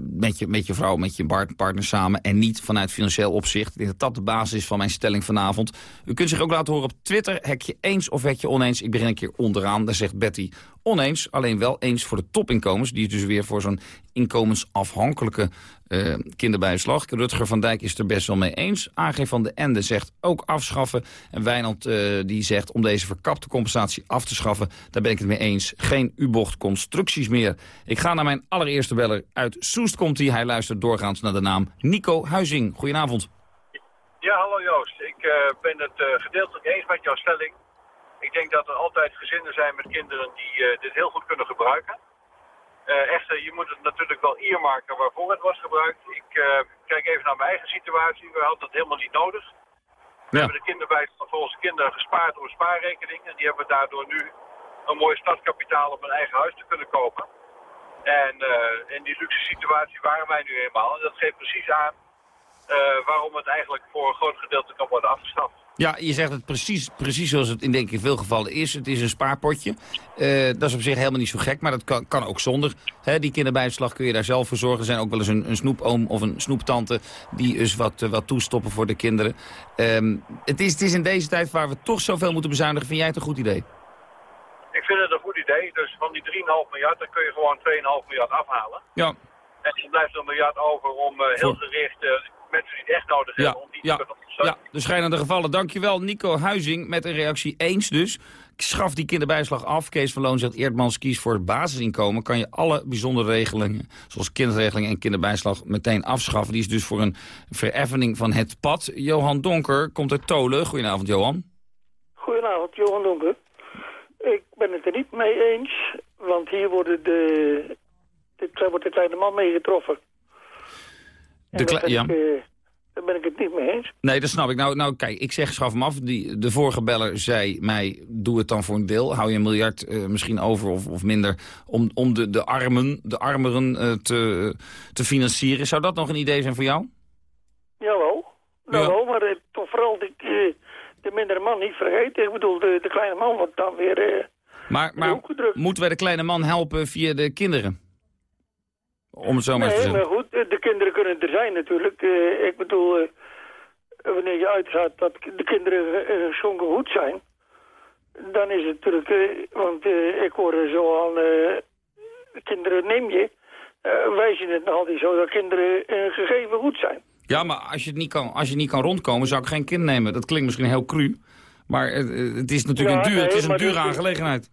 met, je, met je vrouw, met je partner samen. En niet vanuit financieel opzicht. Ik denk dat dat de basis is van mijn stelling vanavond. U kunt zich ook laten horen op Twitter. Hek je eens of hek je oneens. Ik begin een keer onderaan. Daar zegt Betty oneens. Alleen wel eens voor de topinkomens. Die is dus weer voor zo'n inkomensafhankelijke uh, kinderbijslag. Rutger van Dijk is er best wel mee eens. AG van de Ende zegt ook afschaffen. En Wijnand uh, die zegt om deze verkapte compensatie af te schaffen. Daar ben ik het mee eens. Geen U-bocht constructies meer. Ik ga naar mijn allereerste beller. Uit Soest komt hij. Hij luistert doorgaans naar de naam Nico Huizing. Goedenavond. Ja, hallo Joost. Ik uh, ben het gedeeltelijk eens met jouw stelling. Ik denk dat er altijd gezinnen zijn met kinderen die dit heel goed kunnen gebruiken. Uh, echter, je moet het natuurlijk wel earmarken waarvoor het was gebruikt. Ik uh, kijk even naar mijn eigen situatie. We hadden dat helemaal niet nodig. We hebben de kinderbijstand voor onze kinderen gespaard op een spaarrekening. En die hebben we daardoor nu een mooi startkapitaal om een eigen huis te kunnen kopen. En uh, in die luxe situatie waren wij nu eenmaal. En dat geeft precies aan waarom het eigenlijk voor een groot gedeelte kan worden afgeschaft. Ja, je zegt het precies, precies zoals het in denk ik in veel gevallen is. Het is een spaarpotje. Uh, dat is op zich helemaal niet zo gek, maar dat kan, kan ook zonder. Hè, die kinderbijslag kun je daar zelf voor zorgen. Er zijn ook wel eens een, een snoepoom of een snoeptante die dus wat, uh, wat toestoppen voor de kinderen. Um, het, is, het is in deze tijd waar we toch zoveel moeten bezuinigen. Vind jij het een goed idee? Ik vind het een goed idee. Dus van die 3,5 miljard, dan kun je gewoon 2,5 miljard afhalen. Ja. En dan blijft er een miljard over om uh, heel gericht mensen die het echt nodig hebben, ja. om die ja. te kunnen ja, de schijnende gevallen. Dankjewel, Nico Huizing, met een reactie eens dus. Schaf die kinderbijslag af. Kees van Loon zegt, Eerdmans kies voor het basisinkomen. Kan je alle bijzondere regelingen, zoals kinderregeling en kinderbijslag, meteen afschaffen. Die is dus voor een vereffening van het pad. Johan Donker komt uit Tolen. Goedenavond, Johan. Goedenavond, Johan Donker. Ik ben het er niet mee eens, want hier worden de, dit, wordt de kleine man mee getroffen. De kle ja. Ik, uh, daar ben ik het niet mee eens. Nee, dat snap ik. Nou, nou kijk, ik zeg schaf hem af. Die, de vorige beller zei mij, doe het dan voor een deel. Hou je een miljard uh, misschien over of, of minder... om, om de, de armen, de armeren uh, te, te financieren. Zou dat nog een idee zijn voor jou? Jawel. Jawel, ja. maar toch vooral de, de mindere man niet vergeten. Ik bedoel, de, de kleine man wordt dan weer... maar maar moeten wij de kleine man helpen via de kinderen? Om het zo maar nee, te zeggen. maar goed, de kinderen kunnen er zijn natuurlijk. Uh, ik bedoel, uh, wanneer je uitgaat dat de kinderen uh, zonken goed zijn... dan is het natuurlijk... want ik hoor zo aan... kinderen neem je... wij zien het nog altijd zo dat kinderen gegeven goed zijn. Ja, maar als je, het niet kan, als je niet kan rondkomen, zou ik geen kind nemen. Dat klinkt misschien heel cru. Maar het is natuurlijk ja, een, duur, nee, het is een dure aangelegenheid.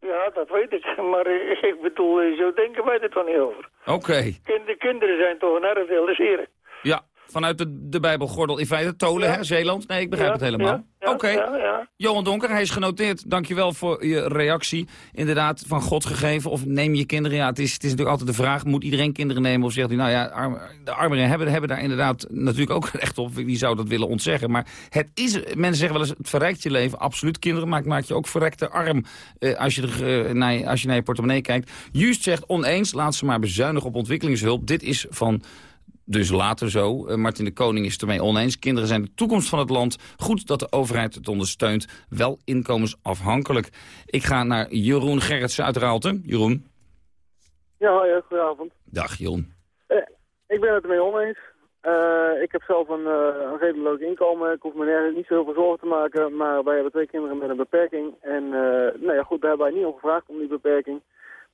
Ja, dat weet ik. Maar ik bedoel, zo denken wij er toch niet over. Oké. Okay. De kinderen zijn toch een erfdeel des heren. Ja, vanuit de, de Bijbelgordel. In feite Tolen, ja. hè? Zeeland? Nee, ik begrijp ja, het helemaal. Ja, Oké. Okay. Johan Donker, hij is genoteerd. Dankjewel voor je reactie. Inderdaad, van God gegeven. Of neem je kinderen? Ja, het is, het is natuurlijk altijd de vraag. Moet iedereen kinderen nemen? Of zegt hij, nou ja, arm, de armeren hebben, hebben daar inderdaad natuurlijk ook recht op. Wie zou dat willen ontzeggen? Maar het is, mensen zeggen wel eens, het verrijkt je leven. Absoluut, kinderen maakt, maakt je ook verrekte arm. Eh, als, je er, uh, naar, als je naar je portemonnee kijkt. Just zegt oneens, laat ze maar bezuinigen op ontwikkelingshulp. Dit is van dus later zo. Uh, Martin de Koning is het ermee oneens. Kinderen zijn de toekomst van het land. Goed dat de overheid het ondersteunt. Wel inkomensafhankelijk. Ik ga naar Jeroen Gerritsen uit Raalte. Jeroen. Ja, ja goedenavond. Dag, Jeroen. Uh, ik ben het ermee oneens. Uh, ik heb zelf een, een redelijk leuk inkomen. Ik hoef me nergens niet zo heel veel zorgen te maken. Maar wij hebben twee kinderen met een beperking. En nou ja, goed, daar hebben wij niet om gevraagd om die beperking.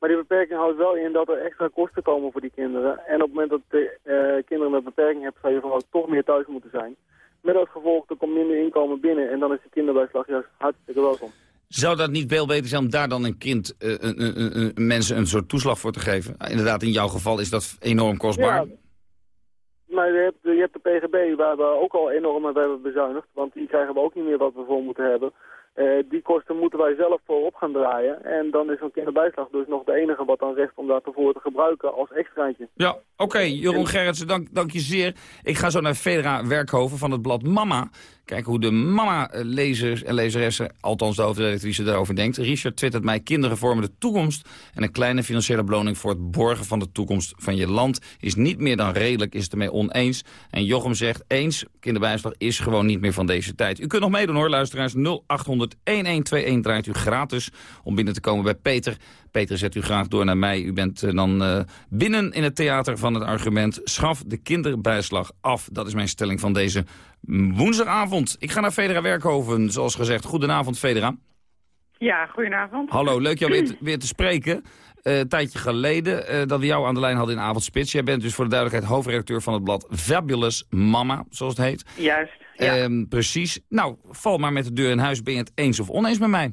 Maar die beperking houdt wel in dat er extra kosten komen voor die kinderen. En op het moment dat de uh, kinderen met beperking hebben, zou je vooral toch meer thuis moeten zijn. Met als gevolg, er komt minder inkomen binnen en dan is de kinderbijslag juist hartstikke welkom. Zou dat niet veel beter zijn om daar dan een kind, uh, een, een, een, mensen een soort toeslag voor te geven? Inderdaad, in jouw geval is dat enorm kostbaar. Ja, maar je hebt, je hebt de PGB waar we ook al enorm hebben bezuinigd. Want die krijgen we ook niet meer wat we voor moeten hebben. Eh, die kosten moeten wij zelf voorop gaan draaien. En dan is zo'n kinderbijslag dus nog de enige wat dan rest om dat ervoor te gebruiken als extraatje. Ja, oké. Jeroen Gerritsen, dank, dank je zeer. Ik ga zo naar Federa Werkhoven van het blad Mama. Kijken hoe de mama-lezers en lezeressen, althans de ze daarover denkt. Richard twittert mij, kinderen vormen de toekomst. En een kleine financiële beloning voor het borgen van de toekomst van je land... is niet meer dan redelijk, is het ermee oneens. En Jochem zegt, eens, kinderbijslag is gewoon niet meer van deze tijd. U kunt nog meedoen hoor, luisteraars. 0800 1121 draait u gratis om binnen te komen bij Peter. Peter, zet u graag door naar mij. U bent eh, dan uh, binnen in het theater van het argument... schaf de kinderbijslag af. Dat is mijn stelling van deze woensdagavond. Ik ga naar Federa Werkhoven, zoals gezegd. Goedenavond, Federa. Ja, goedenavond. Hallo, leuk jou weer te, weer te spreken. Uh, een tijdje geleden dat we jou aan de lijn hadden in Avondspits. Jij bent dus voor de duidelijkheid hoofdredacteur van het blad Fabulous Mama, zoals het heet. Juist, ja. Ehm, precies. Nou, val maar met de deur in huis. Ben je het eens of oneens met mij?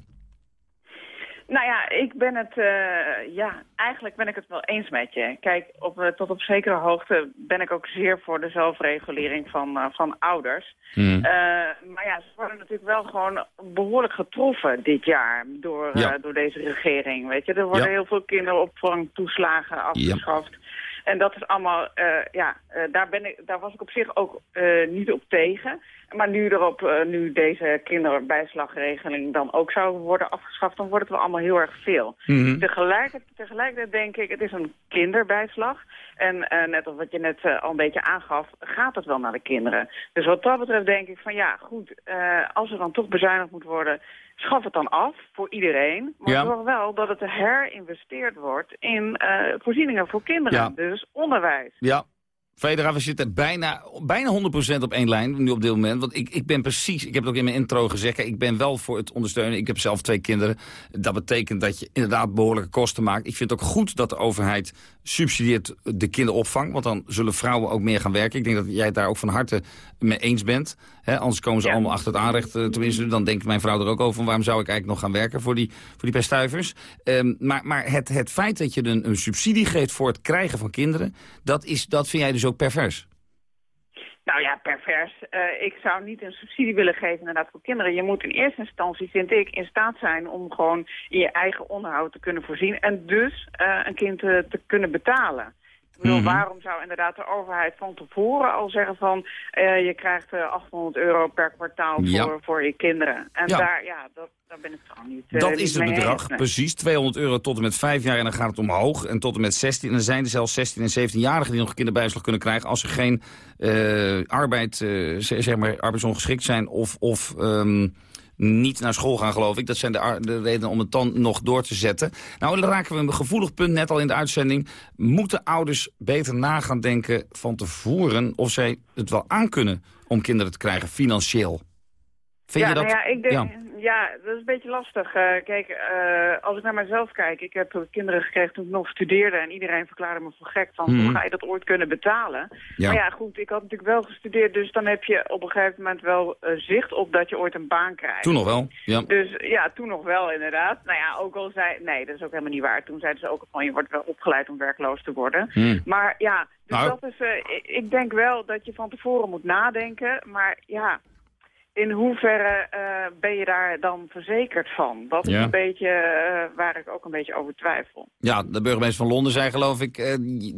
Nou ja, ik ben het, uh, ja, eigenlijk ben ik het wel eens met je. Kijk, op, uh, tot op zekere hoogte ben ik ook zeer voor de zelfregulering van, uh, van ouders. Mm. maar ja, ze worden natuurlijk wel gewoon behoorlijk getroffen dit jaar door, ja. door deze regering. Weet je, er worden ja. heel veel kinderopvangtoeslagen afgeschaft. Ja. En dat is allemaal, ja, daar, ben ik, daar was ik op zich ook niet op tegen. Maar nu, erop, uh, nu deze kinderbijslagregeling dan ook zou worden afgeschaft... dan wordt het wel allemaal heel erg veel. Mm -hmm. tegelijkertijd, tegelijkertijd denk ik, het is een kinderbijslag. En uh, net als wat je net uh, al een beetje aangaf, gaat het wel naar de kinderen. Dus wat dat betreft denk ik van ja, goed, als er dan toch bezuinigd moet worden... schaf het dan af voor iedereen. Maar ja. zorg wel dat het herinvesteerd wordt in voorzieningen voor kinderen. Ja. Dus onderwijs. Ja, Federa, we zitten bijna, bijna 100% op één lijn nu op dit moment. Want ik, ik ben precies, ik heb het ook in mijn intro gezegd... ik ben wel voor het ondersteunen. Ik heb zelf twee kinderen. Dat betekent dat je inderdaad behoorlijke kosten maakt. Ik vind het ook goed dat de overheid subsidieert de kinderopvang. Want dan zullen vrouwen ook meer gaan werken. Ik denk dat jij het daar ook van harte mee eens bent. He, anders komen ze ja. allemaal achter het aanrecht. Tenminste, dan denkt mijn vrouw er ook over... van waarom zou ik eigenlijk nog gaan werken voor die, voor die peststuivers. Um, maar maar het, het feit dat je een, een subsidie geeft voor het krijgen van kinderen... dat, is, dat vind jij dus ook pervers? Nou ja, pervers. Uh, ik zou niet een subsidie willen geven inderdaad voor kinderen. Je moet in eerste instantie, vind ik, in staat zijn om gewoon in je eigen onderhoud te kunnen voorzien. En dus uh, een kind te, te kunnen betalen. Ik bedoel, mm -hmm. waarom zou inderdaad de overheid van tevoren al zeggen van... Uh, je krijgt uh, 800 euro per kwartaal voor, Ja. voor je kinderen. En Ja. daar, ja, dat, daar ben ik het gewoon niet uh, Dat niet is het bedrag, precies. 200 euro tot en met 5 jaar en dan gaat het omhoog. En tot en met 16. En er zijn er zelfs 16 en 17-jarigen die nog kinderbijslag kunnen krijgen... als ze geen eh, arbeid, eh, zeg maar, arbeidsongeschikt zijn of... of ehm, niet naar school gaan, geloof ik. Dat zijn de, de redenen om het dan nog door te zetten. Nou, dan raken we een gevoelig punt net al in de uitzending. Moeten ouders beter na gaan denken van tevoren... of zij het wel aankunnen om kinderen te krijgen, financieel? Vind ja, je dat? nou ja, ik denk, Ja. Ja. dat is een beetje lastig. Eh, kijk, eh, als ik naar mezelf kijk, ik heb kinderen gekregen toen ik nog studeerde en iedereen verklaarde me voor gek van Mhm. hoe ga je dat ooit kunnen betalen? Ja. Maar ja, goed, ik had natuurlijk wel gestudeerd, dus dan heb je op een gegeven moment wel eh, zicht op dat je ooit een baan krijgt. Toen nog wel, ja. Dus ja, toen nog wel inderdaad. Nou ja, ook al zei... Nee, dat is ook helemaal niet waar. Toen zeiden ze ook van je wordt wel opgeleid om werkloos te worden. Hmm. Maar ja, dus Nou. dat is... ik denk wel dat je van tevoren moet nadenken. Maar ja, in hoeverre eh, ben je daar dan verzekerd van? Dat is Ja. een beetje eh, waar ik ook een beetje over twijfel. Ja, de burgemeester van Londen zei geloof ik... eh,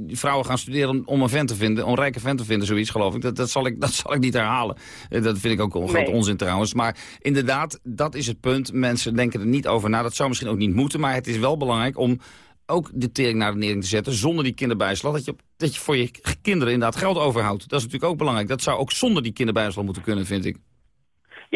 vrouwen gaan studeren om, een vent te vinden, om een rijke vent te vinden, zoiets geloof ik. Dat, dat, zal, ik dat zal ik niet herhalen. Dat vind ik ook een Nee. onzin trouwens. Maar inderdaad, dat is het punt. Mensen denken er niet over na. Dat zou misschien ook niet moeten, maar het is wel belangrijk om ook de tering naar de nering te zetten... zonder die kinderbijslag, dat je, dat je voor je kinderen inderdaad geld overhoudt. Dat is natuurlijk ook belangrijk. Dat zou ook zonder die kinderbijslag moeten kunnen, vind ik.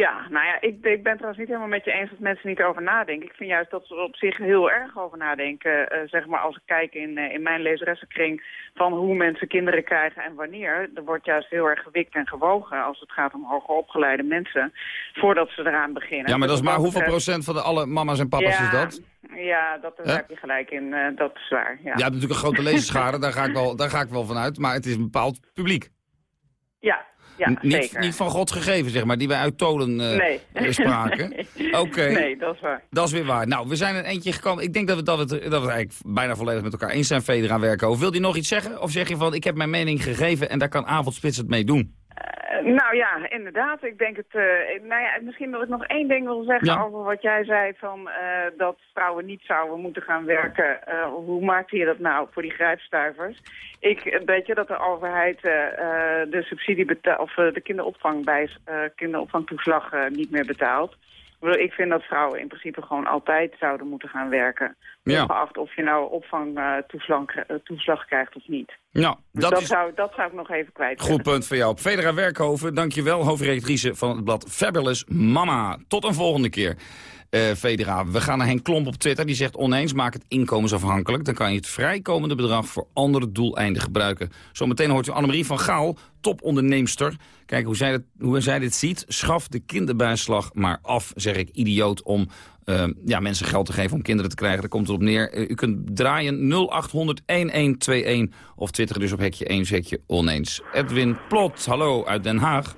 Ja, nou ja, ik, ik ben trouwens niet helemaal met je eens dat mensen niet over nadenken. Ik vind juist dat ze er op zich heel erg over nadenken. eh, zeg maar als ik kijk in, eh, in mijn lezeressenkring van hoe mensen kinderen krijgen en wanneer. Er wordt juist heel erg gewikt en gewogen als het gaat om hoger opgeleide mensen. Voordat ze eraan beginnen. Ja, maar dat is Dus maar hoeveel procent van de alle mama's en papa's ja, is dat? Ja, dat, daar heb je gelijk in. eh, dat is waar, ja. Je hebt natuurlijk een grote lezerschade, daar ga, ik wel, daar ga ik wel van uit. Maar het is een bepaald publiek. Ja, ja, N- niet, zeker. niet van God gegeven, zeg maar, die wij uit Tolen eh, Nee. eh, spraken. Oké. Nee, dat is waar. Dat is weer waar. Nou, we zijn er eentje gekomen. Ik denk dat we, dat we, dat we eigenlijk bijna volledig met elkaar eens zijn, Federa Werkhoven. Wil je nog iets zeggen? Of zeg je van, ik heb mijn mening gegeven en daar kan Avondspits het mee doen? Eh, nou ja, inderdaad. Ik denk het. eh, nou ja, misschien dat ik nog één ding wil zeggen Ja. over wat jij zei van eh, dat vrouwen niet zouden moeten gaan werken. Hoe maakte je dat nou voor die grijpstuivers? Ik weet je dat de overheid de subsidie betaalt of de kinderopvang bij kinderopvangtoeslag niet meer betaalt. Ik bedoel, Ik vind dat vrouwen in principe gewoon altijd zouden moeten gaan werken. Ja. Ongeacht of je nou opvangtoeslag toeslag krijgt of niet. Nou, Dus dat dat, is zou, dat zou ik nog even kwijt goed punt voor jou. Federa Werkhoven, dankjewel, hoofdredactrice van het blad Fabulous Mama. Tot een volgende keer. Eh we gaan naar Henk Klomp op Twitter. Die zegt oneens, maak het inkomensafhankelijk. Dan kan je het vrijkomende bedrag voor andere doeleinden gebruiken. Zometeen hoort u Annemarie van Gaal, toponderneemster. Kijk hoe zij, dat, hoe zij dit ziet. Schaf de kinderbijslag maar af, zeg ik, idioot, om eh, ja, mensen geld te geven om kinderen te krijgen. Daar komt het op neer. Eh, u kunt draaien 0800 1121 of twitteren dus op hekje 1 hekje oneens. Edwin Plot, hallo, uit Den Haag.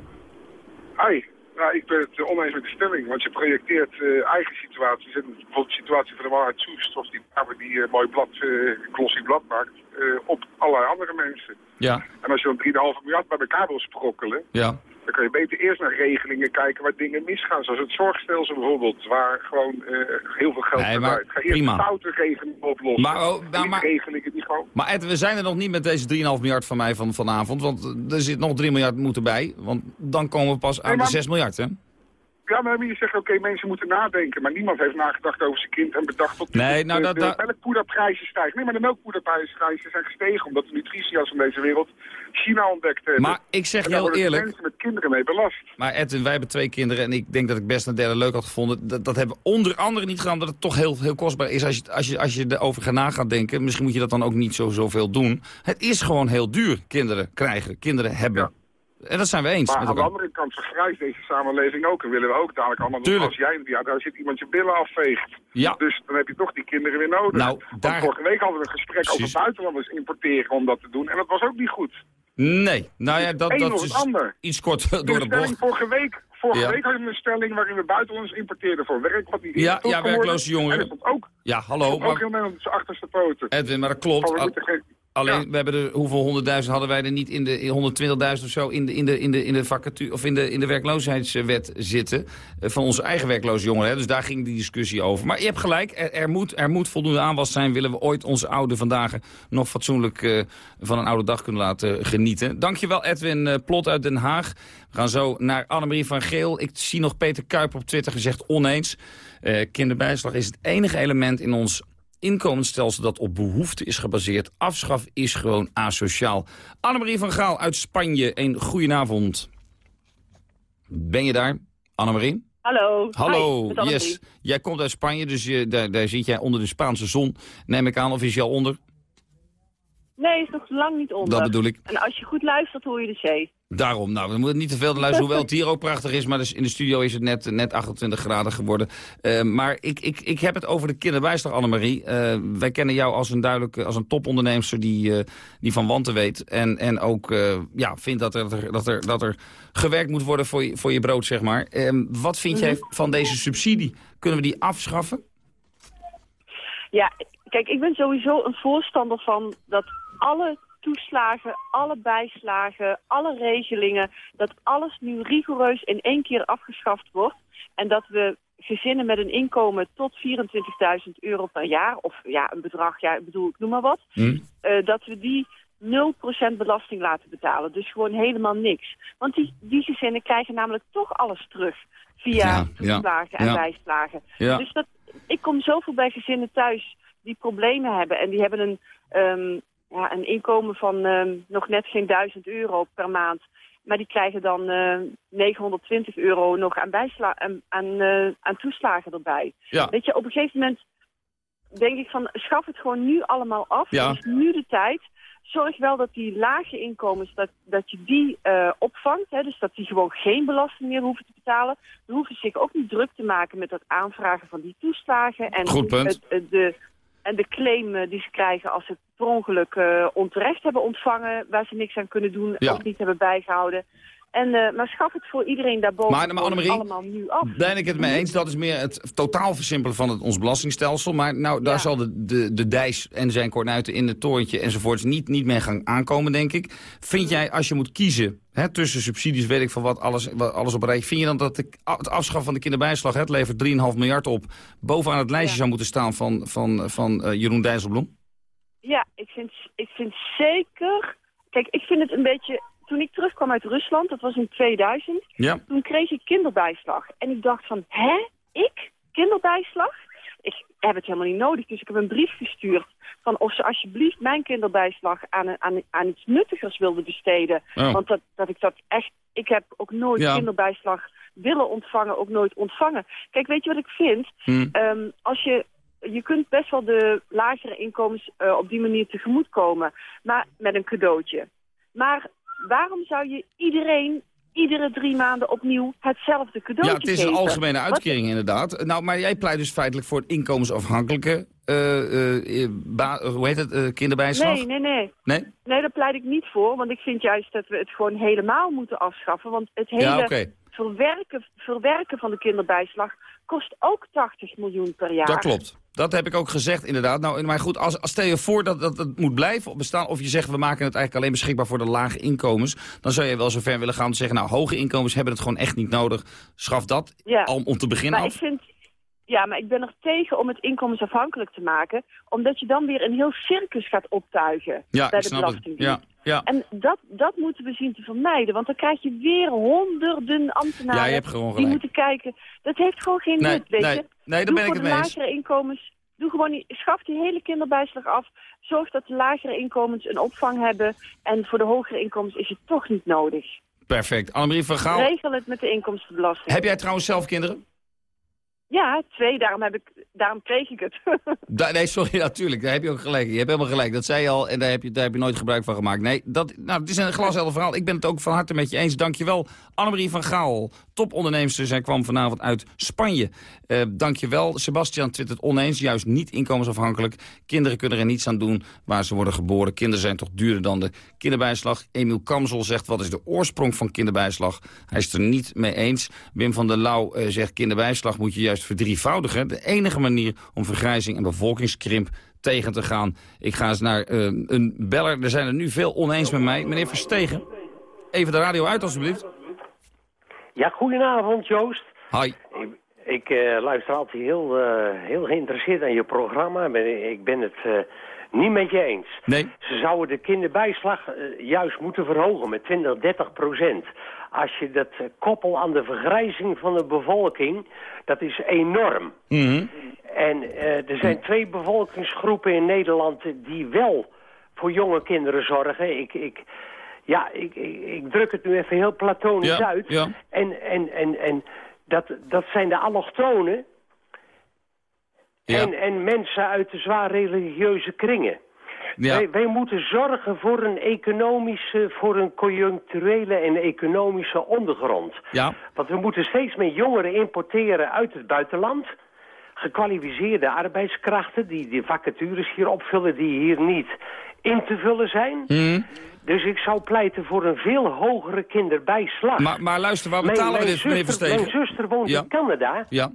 Hi. Nou, ik ben het eh, oneens met de stelling, want je projecteert eh, eigen situaties. En bijvoorbeeld de situatie van de waarheid Soest, of die dame die een mooi blad, eh glossy blad maakt, eh, op allerlei andere mensen. Ja, En als je dan 3,5 miljard bij elkaar wil sprokkelen, ja. Dan kan je beter eerst naar regelingen kijken waar dingen misgaan. Zoals het zorgstelsel bijvoorbeeld, waar gewoon eh, heel veel geld Nee, maar Ga eerst prima. de foute regelingen oplossen. Maar, oh, maar- niet maar- regelingen die gewoon... Maar Ed, we zijn er nog niet met deze 3,5 miljard van mij van vanavond. Want eh, er zit nog 3 miljard moeten bij. Want dan komen we pas aan Nee, maar- de 6 miljard, hè? Ja, maar je zeggen, oké, mensen moeten nadenken. Maar niemand heeft nagedacht over zijn kind en bedacht tot Nee, nou, de, dat- de dat- melkpoederprijzen stijgen. Nee, maar de melkpoederprijzen zijn gestegen omdat de nutritias van deze wereld China ontdekt. Maar ik zeg En heel eerlijk- mensen met kinderen mee belast. Maar Edwin, wij hebben twee kinderen en ik denk dat ik best een derde leuk had gevonden. Dat, dat hebben we onder andere niet gedaan, omdat het toch heel, heel kostbaar is als je, als, je, als je erover na gaat denken. Misschien moet je dat dan ook niet zo zoveel doen. Het is gewoon heel duur, kinderen krijgen, kinderen hebben. En dat zijn we eens Maar met aan de andere kant vergrijst deze samenleving ook. En willen we ook dadelijk allemaal Tuurlijk. als jij ja, daar zit iemand je billen afveegt. Ja. Dus dan heb je toch die kinderen weer nodig. Nou, daar- vorige week hadden we een gesprek Precies. over buitenlanders importeren om dat te doen. En dat was ook niet goed. Nee, nou ja, dat, dat is ander. iets kort door de de bocht. vorige week, vorige Ja. week hadden we een stelling waarin we buitenlanders importeerden voor werk. Wat die Ja, ja, werkloze jongeren. En stond ook, Ja, hallo. stond ook Maar, heel Nederland op zijn achterste poten. Edwin, maar dat klopt. We moeten Alleen, we hebben er, hoeveel honderdduizend hadden wij er niet in de in 120.000 of zo in de, in de, in de, in de vacature of in de, in de werkloosheidswet zitten. eh, Van onze eigen werkloze jongeren. Hè. Dus daar ging die discussie over. Maar je hebt gelijk, er, er, moet, er moet voldoende aanwas zijn. Willen we ooit onze oude vandaag nog fatsoenlijk eh, van een oude dag kunnen laten genieten. Dankjewel Edwin eh, Plot uit Den Haag. We gaan zo naar Annemarie van Geel. Ik zie nog Peter Kuiper op Twitter gezegd oneens. Eh, kinderbijslag is het enige element in ons inkomensstelsel dat op behoefte is gebaseerd. Afschaf is gewoon asociaal. Annemarie van Gaal uit Spanje, een goedenavond. Ben je daar, Annemarie? Hallo. Hallo, Hi, yes. Jij komt uit Spanje, dus je, daar, daar zit jij onder de Spaanse zon. Neem ik aan, of is je al onder? Nee, is nog lang niet onder. Dat bedoel ik. En als je goed luistert, hoor je de zee. Daarom, nou, we moeten niet te veel luisteren, hoewel het hier ook prachtig is. Maar dus in de studio is het net, net 28 graden geworden. Eh, maar ik, ik, ik heb het over de kinderbijslag, Annemarie. Eh, wij kennen jou als een duidelijk, als een topondernemster die, eh, die van wanten weet. En, en ook ja, vindt dat er, dat, er, dat er gewerkt moet worden voor je, voor je brood, zeg maar. Wat vind jij van deze subsidie? Kunnen we die afschaffen? Ja, kijk, ik ben sowieso een voorstander van dat alle toeslagen, alle bijslagen, alle regelingen, dat alles nu rigoureus in één keer afgeschaft wordt. En dat we gezinnen met een inkomen tot 24.000 euro per jaar, of ja, een bedrag, ja, ik bedoel, ik noem maar wat, eh, dat we die 0% belasting laten betalen. Dus gewoon helemaal niks. Want die, die gezinnen krijgen namelijk toch alles terug via Ja, ja, toeslagen en ja. bijslagen. Dus dat, ik kom zoveel bij gezinnen thuis die problemen hebben. En die hebben een, ehm, ja, een inkomen van ehm, nog net geen 1000 euro per maand. Maar die krijgen dan eh 920 euro nog aan, bijsla aan, aan, eh, aan toeslagen erbij. Ja. Weet je, op een gegeven moment denk ik van schaf het gewoon nu allemaal af. Ja. Het is nu de tijd. Zorg wel dat die lage inkomens, dat, dat je die eh, opvangt. Hè, dus dat die gewoon geen belasting meer hoeven te betalen. Ze hoeven zich ook niet druk te maken met het aanvragen van die toeslagen. En Goed punt. Het, het- de, en de claim eh, die ze krijgen als ze het per ongeluk eh, onterecht hebben ontvangen... waar ze niks aan kunnen doen, Ja. ook niet hebben bijgehouden. En, eh, maar schaf het voor iedereen daarboven Maar, maar gewoon Annemarie, allemaal nu af. Ben ik het mee eens. Dat is meer het totaal versimpelen van het, ons belastingstelsel. Maar nou, daar zal de, de, de Dijs en zijn kornuiten in het torentje enzovoorts niet, niet mee gaan aankomen, denk ik. Vind jij, als je moet kiezen hè, tussen subsidies, weet ik van wat, alles, wat, alles op een rij. Vind je dan dat de, het afschaffen van de kinderbijslag, het levert 3,5 miljard op, bovenaan het lijstje zou moeten staan van, van, van eh, Jeroen Dijsselbloem? Ja, ik vind, ik vind zeker... Kijk, ik vind het een beetje... Toen ik terugkwam uit Rusland, dat was in 2000... Ja. Toen kreeg ik kinderbijslag. En ik dacht van, hè? Ik? Kinderbijslag? Ik heb het helemaal niet nodig. Dus ik heb een brief gestuurd van of ze alsjeblieft mijn kinderbijslag aan, aan, aan iets nuttigers wilden besteden. Oh. Want dat, dat ik dat echt... Ik heb ook nooit Ja. kinderbijslag willen ontvangen, ook nooit ontvangen. Kijk, weet je wat ik vind? Hm. Ehm, als je, je kunt best wel de lagere inkomens eh, op die manier tegemoetkomen, maar met een cadeautje. Maar waarom zou je iedereen iedere drie maanden opnieuw hetzelfde cadeautje Ja, het is geven? een algemene Wat- uitkering inderdaad. Nou, maar jij pleit dus feitelijk voor het inkomensafhankelijke, ba- hoe heet het, kinderbijslag? Nee, nee, nee. Nee? Nee, daar pleit ik niet voor, want ik vind juist dat we het gewoon helemaal moeten afschaffen. Want het hele Ja, oké. verwerken, verwerken van de kinderbijslag kost ook 80 miljoen per jaar. Dat klopt. Dat heb ik ook gezegd, inderdaad. Nou, maar goed, als, als stel je voor dat, dat het moet blijven bestaan... of je zegt, we maken het eigenlijk alleen beschikbaar voor de lage inkomens... dan zou je wel zover willen gaan om te zeggen... nou, hoge inkomens hebben het gewoon echt niet nodig. Schaf dat Ja. om te beginnen maar af. ik vind, ja, maar ik ben er tegen om het inkomensafhankelijk te maken, omdat je dan weer een heel circus gaat optuigen Ja, bij de. Belastingdienst. Ja, ja. En dat, dat moeten we zien te vermijden, want dan krijg je weer honderden ambtenaren Ja, je hebt gewoon die moeten kijken. Dat heeft gewoon geen Nee, nut, weet nee, je. Nee, daar ben ik voor het de mee eens. lagere inkomens, doe gewoon die, schaf die hele kinderbijslag af. Zorg dat de lagere inkomens een opvang hebben. En voor de hogere inkomens is het toch niet nodig. Perfect. Annemarie van Gaal, Regel het met de inkomstenbelasting. heb jij trouwens zelf kinderen? Ja, twee, daarom, heb ik, daarom kreeg ik het. Da- nee, sorry, natuurlijk. Daar heb je ook gelijk. Je hebt helemaal gelijk. Dat zei je al en daar heb je, daar heb je nooit gebruik van gemaakt. Nee, dat, nou, het is een glashelder verhaal. Ik ben het ook van harte met je eens. Dankjewel, Annemarie van Gaal, topondernemster. Zij kwam vanavond uit Spanje. Eh dankjewel. Sebastian twittert oneens, juist niet inkomensafhankelijk. Kinderen kunnen er niets aan doen waar ze worden geboren. Kinderen zijn toch duurder dan de kinderbijslag. Emiel Kamsel zegt, wat is de oorsprong van kinderbijslag? Hij is er niet mee eens. Wim van der Lauw eh, zegt, kinderbijslag moet je juist verdrievoudigen. De enige manier om vergrijzing en bevolkingskrimp tegen te gaan. Ik ga eens naar eh, een beller. Er zijn er nu veel oneens met mij. Meneer Verstegen, even de radio uit alstublieft. Ja, goedenavond Joost. Hi. Ik, ik eh, luister altijd heel, eh, heel geïnteresseerd aan je programma. Ik ben het eh, niet met je eens. Nee. Ze zouden de kinderbijslag juist moeten verhogen met 20, 30 procent. Als je dat eh, koppel aan de vergrijzing van de bevolking, dat is enorm. En eh, er zijn twee bevolkingsgroepen in Nederland die wel voor jonge kinderen zorgen. Ik, ik, ja, ik, ik, ik druk het nu even heel platonisch Ja, uit. ja. En, en, en, en dat, dat zijn de allochtonen Ja. en, en mensen uit de zwaar religieuze kringen. Ja. Wij, wij moeten zorgen voor een economische, voor een conjuncturele en economische ondergrond. Ja. Want we moeten steeds meer jongeren importeren uit het buitenland. Gekwalificeerde arbeidskrachten die de vacatures hier opvullen die hier niet in te vullen zijn. Mhm. Dus ik zou pleiten voor een veel hogere kinderbijslag. Maar, maar luister, waar Mijn- betalen we mijn dit, meneer Verstegen? Mijn zuster woont Ja. in Canada. Ja.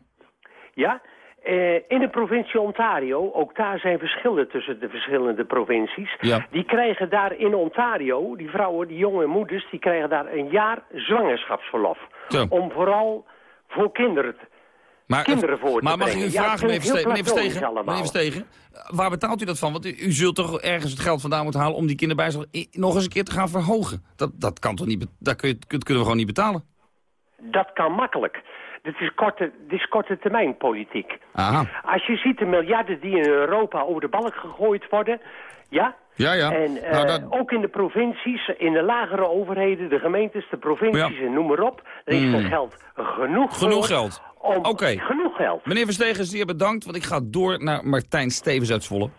Ja, eh, in de provincie Ontario, ook daar zijn verschillen tussen de verschillende provincies. Ja. Die krijgen daar in Ontario, die vrouwen, die jonge moeders, die krijgen daar een jaar zwangerschapsverlof. Zo. Om vooral voor kinderen, Maar, kinderen voor te maar mag ik u Ja, vragen, meneer Verstegen, meneer Verstegen, meneer Verstegen, waar betaalt u dat van? Want u, u zult toch ergens het geld vandaan moeten halen om die kinderbijslag nog eens een keer te gaan verhogen? Dat, dat kan toch niet, dat, kun je, dat kunnen we gewoon niet betalen? Dat kan makkelijk. Dit is korte, dit is korte termijn politiek. Aha. Als je ziet de miljarden die in Europa over de balk gegooid worden... Ja, Ja, ja. En eh, Nou, dat- ook in de provincies, in de lagere overheden, de gemeentes, de provincies en noem maar op. Er is Hmm. er geld genoeg Genoeg voor geld. Om, Oké. Genoeg geld. Meneer Verstegen, zeer bedankt, want ik ga door naar Martijn Stevens uit Zwolle.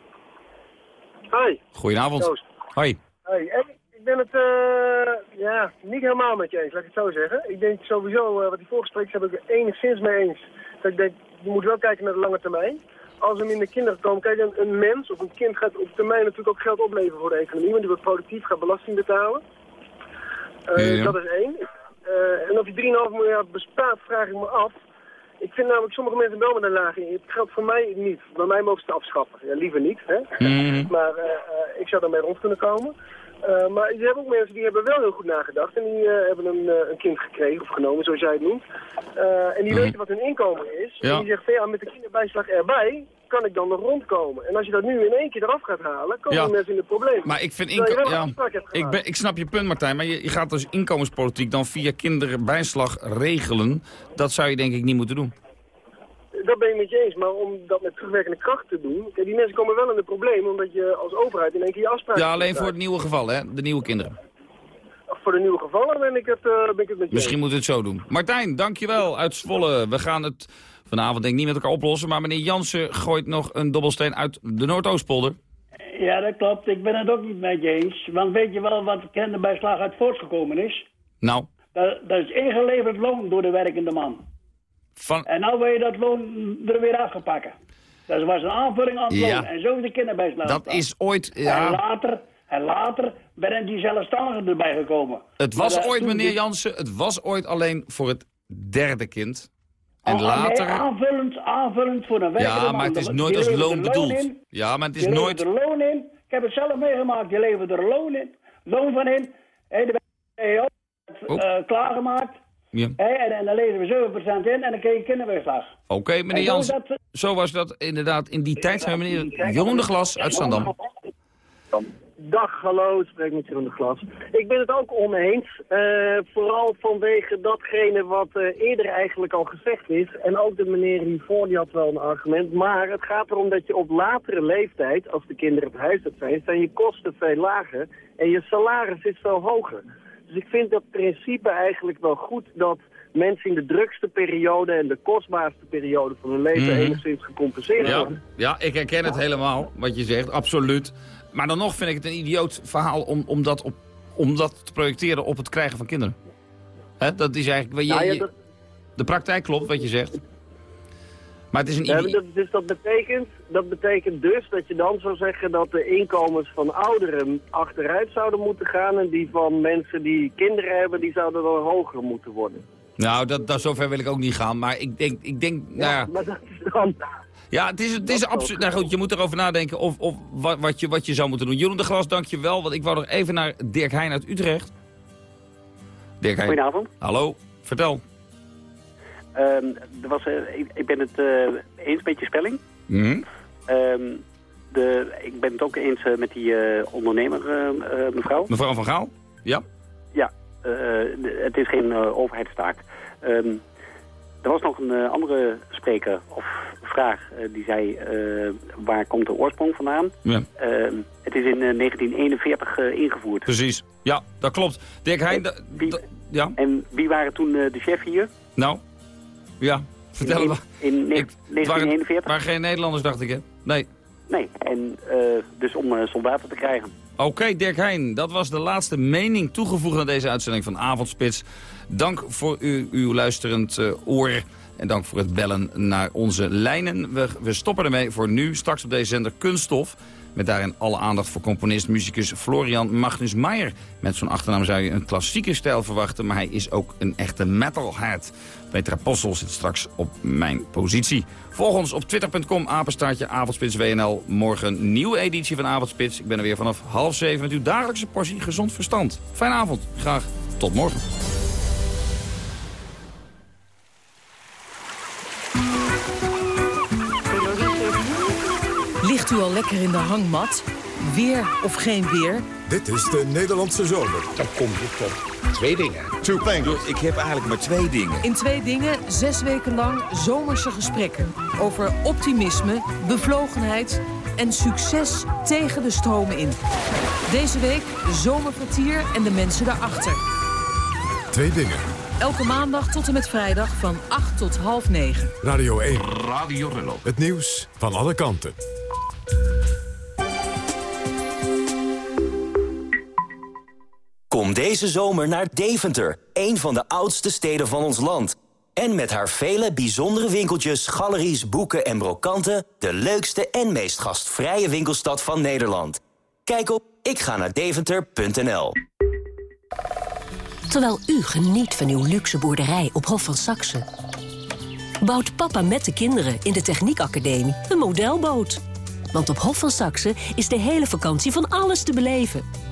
Hoi. Goedenavond. Joost. Hoi. Hey, en ik ben het eh, ja, niet helemaal met je eens, laat ik het zo zeggen. Ik denk sowieso, eh, wat die voorgesprekers hebben, ik er enigszins mee eens. Dat ik denk, je moet wel kijken naar de lange termijn. Als er minder kinderen komen, kijk, een, een mens of een kind gaat op termijn natuurlijk ook geld opleveren voor de economie, want die wordt productief, gaat belasting betalen. Eh, Ja. Dat is één. Eh, en of je 3,5 miljard bespaart, vraag ik me af. Ik vind namelijk sommige mensen wel met een lage in. Het geldt voor mij niet. Bij mij mogen ze het afschaffen. Ja, liever niet, hè. Mhm. Maar eh, ik zou daarmee rond kunnen komen. Eh, maar er hebben ook mensen die hebben wel heel goed nagedacht. En die eh, hebben een, eh, een kind gekregen, of genomen, zoals jij het noemt. En die Mhm. weten wat hun inkomen is. Ja. En die zeggen, van, ja, met de kinderbijslag erbij kan ik dan nog rondkomen. En als je dat nu in één keer eraf gaat halen, komen Ja. mensen in de problemen. Maar ik vind Terwijl je inko- wel een ja, ik, ben, ik snap je punt, Martijn. Maar je, je gaat dus inkomenspolitiek dan via kinderbijslag regelen. Dat zou je denk ik niet moeten doen. Dat ben ik met je eens, maar om dat met terugwerkende kracht te doen... Kijk, die mensen komen wel in de problemen, omdat je als overheid in één keer je afspraken... Ja, alleen voor het nieuwe geval, hè? De nieuwe kinderen. Voor de nieuwe gevallen ben ik het, eh, ben ik het met je Misschien moeten we het zo doen. Martijn, dankjewel uit Zwolle. We gaan het vanavond denk ik niet met elkaar oplossen. Maar meneer Jansen gooit nog een dobbelsteen uit de Noordoostpolder. Ja, dat klopt. Ik ben het ook niet met je eens. Want weet je wel wat kinderbijslag uit voortgekomen is? Nou, Dat, dat is ingeleverd loon door de werkende man. Van... En nou wil je dat loon er weer afgepakken. Dat was een aanvulling aan het Ja. loon. En zo is de kinderbijslag. Dat is ooit... En Ja, later, en later ben die zelfstandigen erbij gekomen. het was ooit, meneer Jansen, het was ooit alleen voor het derde kind. En Ah, nee, later... aanvullend, aanvullend voor een werkende Ja, man. maar het is nooit als loon bedoeld. in. Ja, maar het is Je nooit... levert er loon in. Ik heb het zelf meegemaakt. Je levert er loon in. Loon van in. Daar ben je ook eh, klaargemaakt. Ja. En, en dan leveren we 7% in en dan krijg je kinderbijslag. Oké, meneer En zo Jansen. dat- Zo was dat inderdaad in die tijd. Zijn meneer Jeroen de Glas uit Zandam. Dag, hallo, ik spreek met Jeroen de Glas. Ik ben het ook oneens, eh, vooral vanwege datgene wat eh, eerder eigenlijk al gezegd is. En ook de meneer hiervoor, die had wel een argument. Maar het gaat erom dat je op latere leeftijd, als de kinderen op huis zijn, zijn je kosten veel lager en je salaris is veel hoger. Dus ik vind dat principe eigenlijk wel goed dat mensen in de drukste periode en de kostbaarste periode van hun leven Mhm. enigszins gecompenseerd Ja, worden. ja, ik herken het helemaal, wat je zegt, absoluut. Maar dan nog vind ik het een idioot verhaal om, om, dat, op, om dat te projecteren op het krijgen van kinderen. Hè, dat is eigenlijk... Je, Ja, ja, je- dat- De praktijk klopt, wat je zegt. Maar het is een Ja, dat, dus dat betekent, dat betekent dus dat je dan zou zeggen dat de inkomens van ouderen achteruit zouden moeten gaan en die van mensen die kinderen hebben, die zouden dan hoger moeten worden. Nou, dat, dat, zover wil ik ook niet gaan. Maar ik denk, ik denk nou ja, Maar dat is dan... Ja, het is, het is absoluut... Nou goed, je moet erover nadenken of, of wat, wat, je, wat je zou moeten doen. Jeroen de Glas, dank je wel. Want ik wou nog even naar Dirk Heijn uit Utrecht. Dirk Heijn. Goedenavond. Hallo, vertel. Ehm, er was, eh, ik, ik ben het eh, eens met je spelling. Mhm. Ehm, de, ik ben het ook eens eh, met die ondernemer, eh, eh, mevrouw. Mevrouw van Gaal? Ja. Ja, de- het is geen overheidstaak. Ehm, er was nog een andere spreker of vraag die zei, waar komt de oorsprong vandaan? Ja. Ehm, het is in eh, 1941 eh, ingevoerd. Precies. Ja, dat klopt. Dirk Heijn... da- ja. En wie waren toen de chef hier? Nou, ja. Vertel In- me. in ne- Ik- het waren, 1941? waren geen Nederlanders, dacht ik, hè? Nee. Nee, en eh, dus om eh, soldaten te krijgen. Oké, Dirk Heijn, dat was de laatste mening toegevoegd aan deze uitzending van Avondspits. Dank voor u, uw luisterend eh, oor en dank voor het bellen naar onze lijnen. We, we stoppen ermee voor nu, straks op deze zender Kunststof. Met daarin alle aandacht voor componist, muzikus Florian Magnus Meijer. Met zo'n achternaam zou je een klassieke stijl verwachten, maar hij is ook een echte metalhead. Peter Apostel zit straks op mijn positie. Volg ons op twitter.com, apenstaartje avondspits WNL. Morgen nieuwe editie van Avondspits. Ik ben er weer vanaf half zeven met uw dagelijkse portie gezond verstand. Fijne avond. Graag tot morgen. Ligt u al lekker in de hangmat? Weer of geen weer? Dit is de Nederlandse zomer. Dan kom je tot twee dingen. Two things. Ik heb eigenlijk maar twee dingen. In twee dingen zes weken lang zomerse gesprekken. Over optimisme, bevlogenheid en succes tegen de stromen in. Deze week zomerkwartier en de mensen daarachter. Twee dingen. Elke maandag tot en met vrijdag van 8 tot half 9. Radio 1. Radio Rello. Het nieuws van alle kanten. Deze zomer naar Deventer, een van de oudste steden van ons land. En met haar vele bijzondere winkeltjes, galeries, boeken en brokanten... de leukste en meest gastvrije winkelstad van Nederland. Kijk op ikga naar deventer.nl. Terwijl u geniet van uw luxe boerderij op Hof van Saxe. Bouwt papa met de kinderen in de Techniekacademie een modelboot. Want op Hof van Saxe is de hele vakantie van alles te beleven.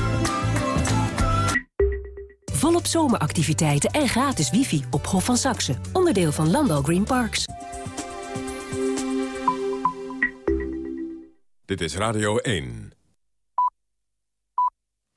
Volop zomeractiviteiten en gratis wifi op Hof van Saxe. Onderdeel van Landal Green Parks. Dit is Radio 1.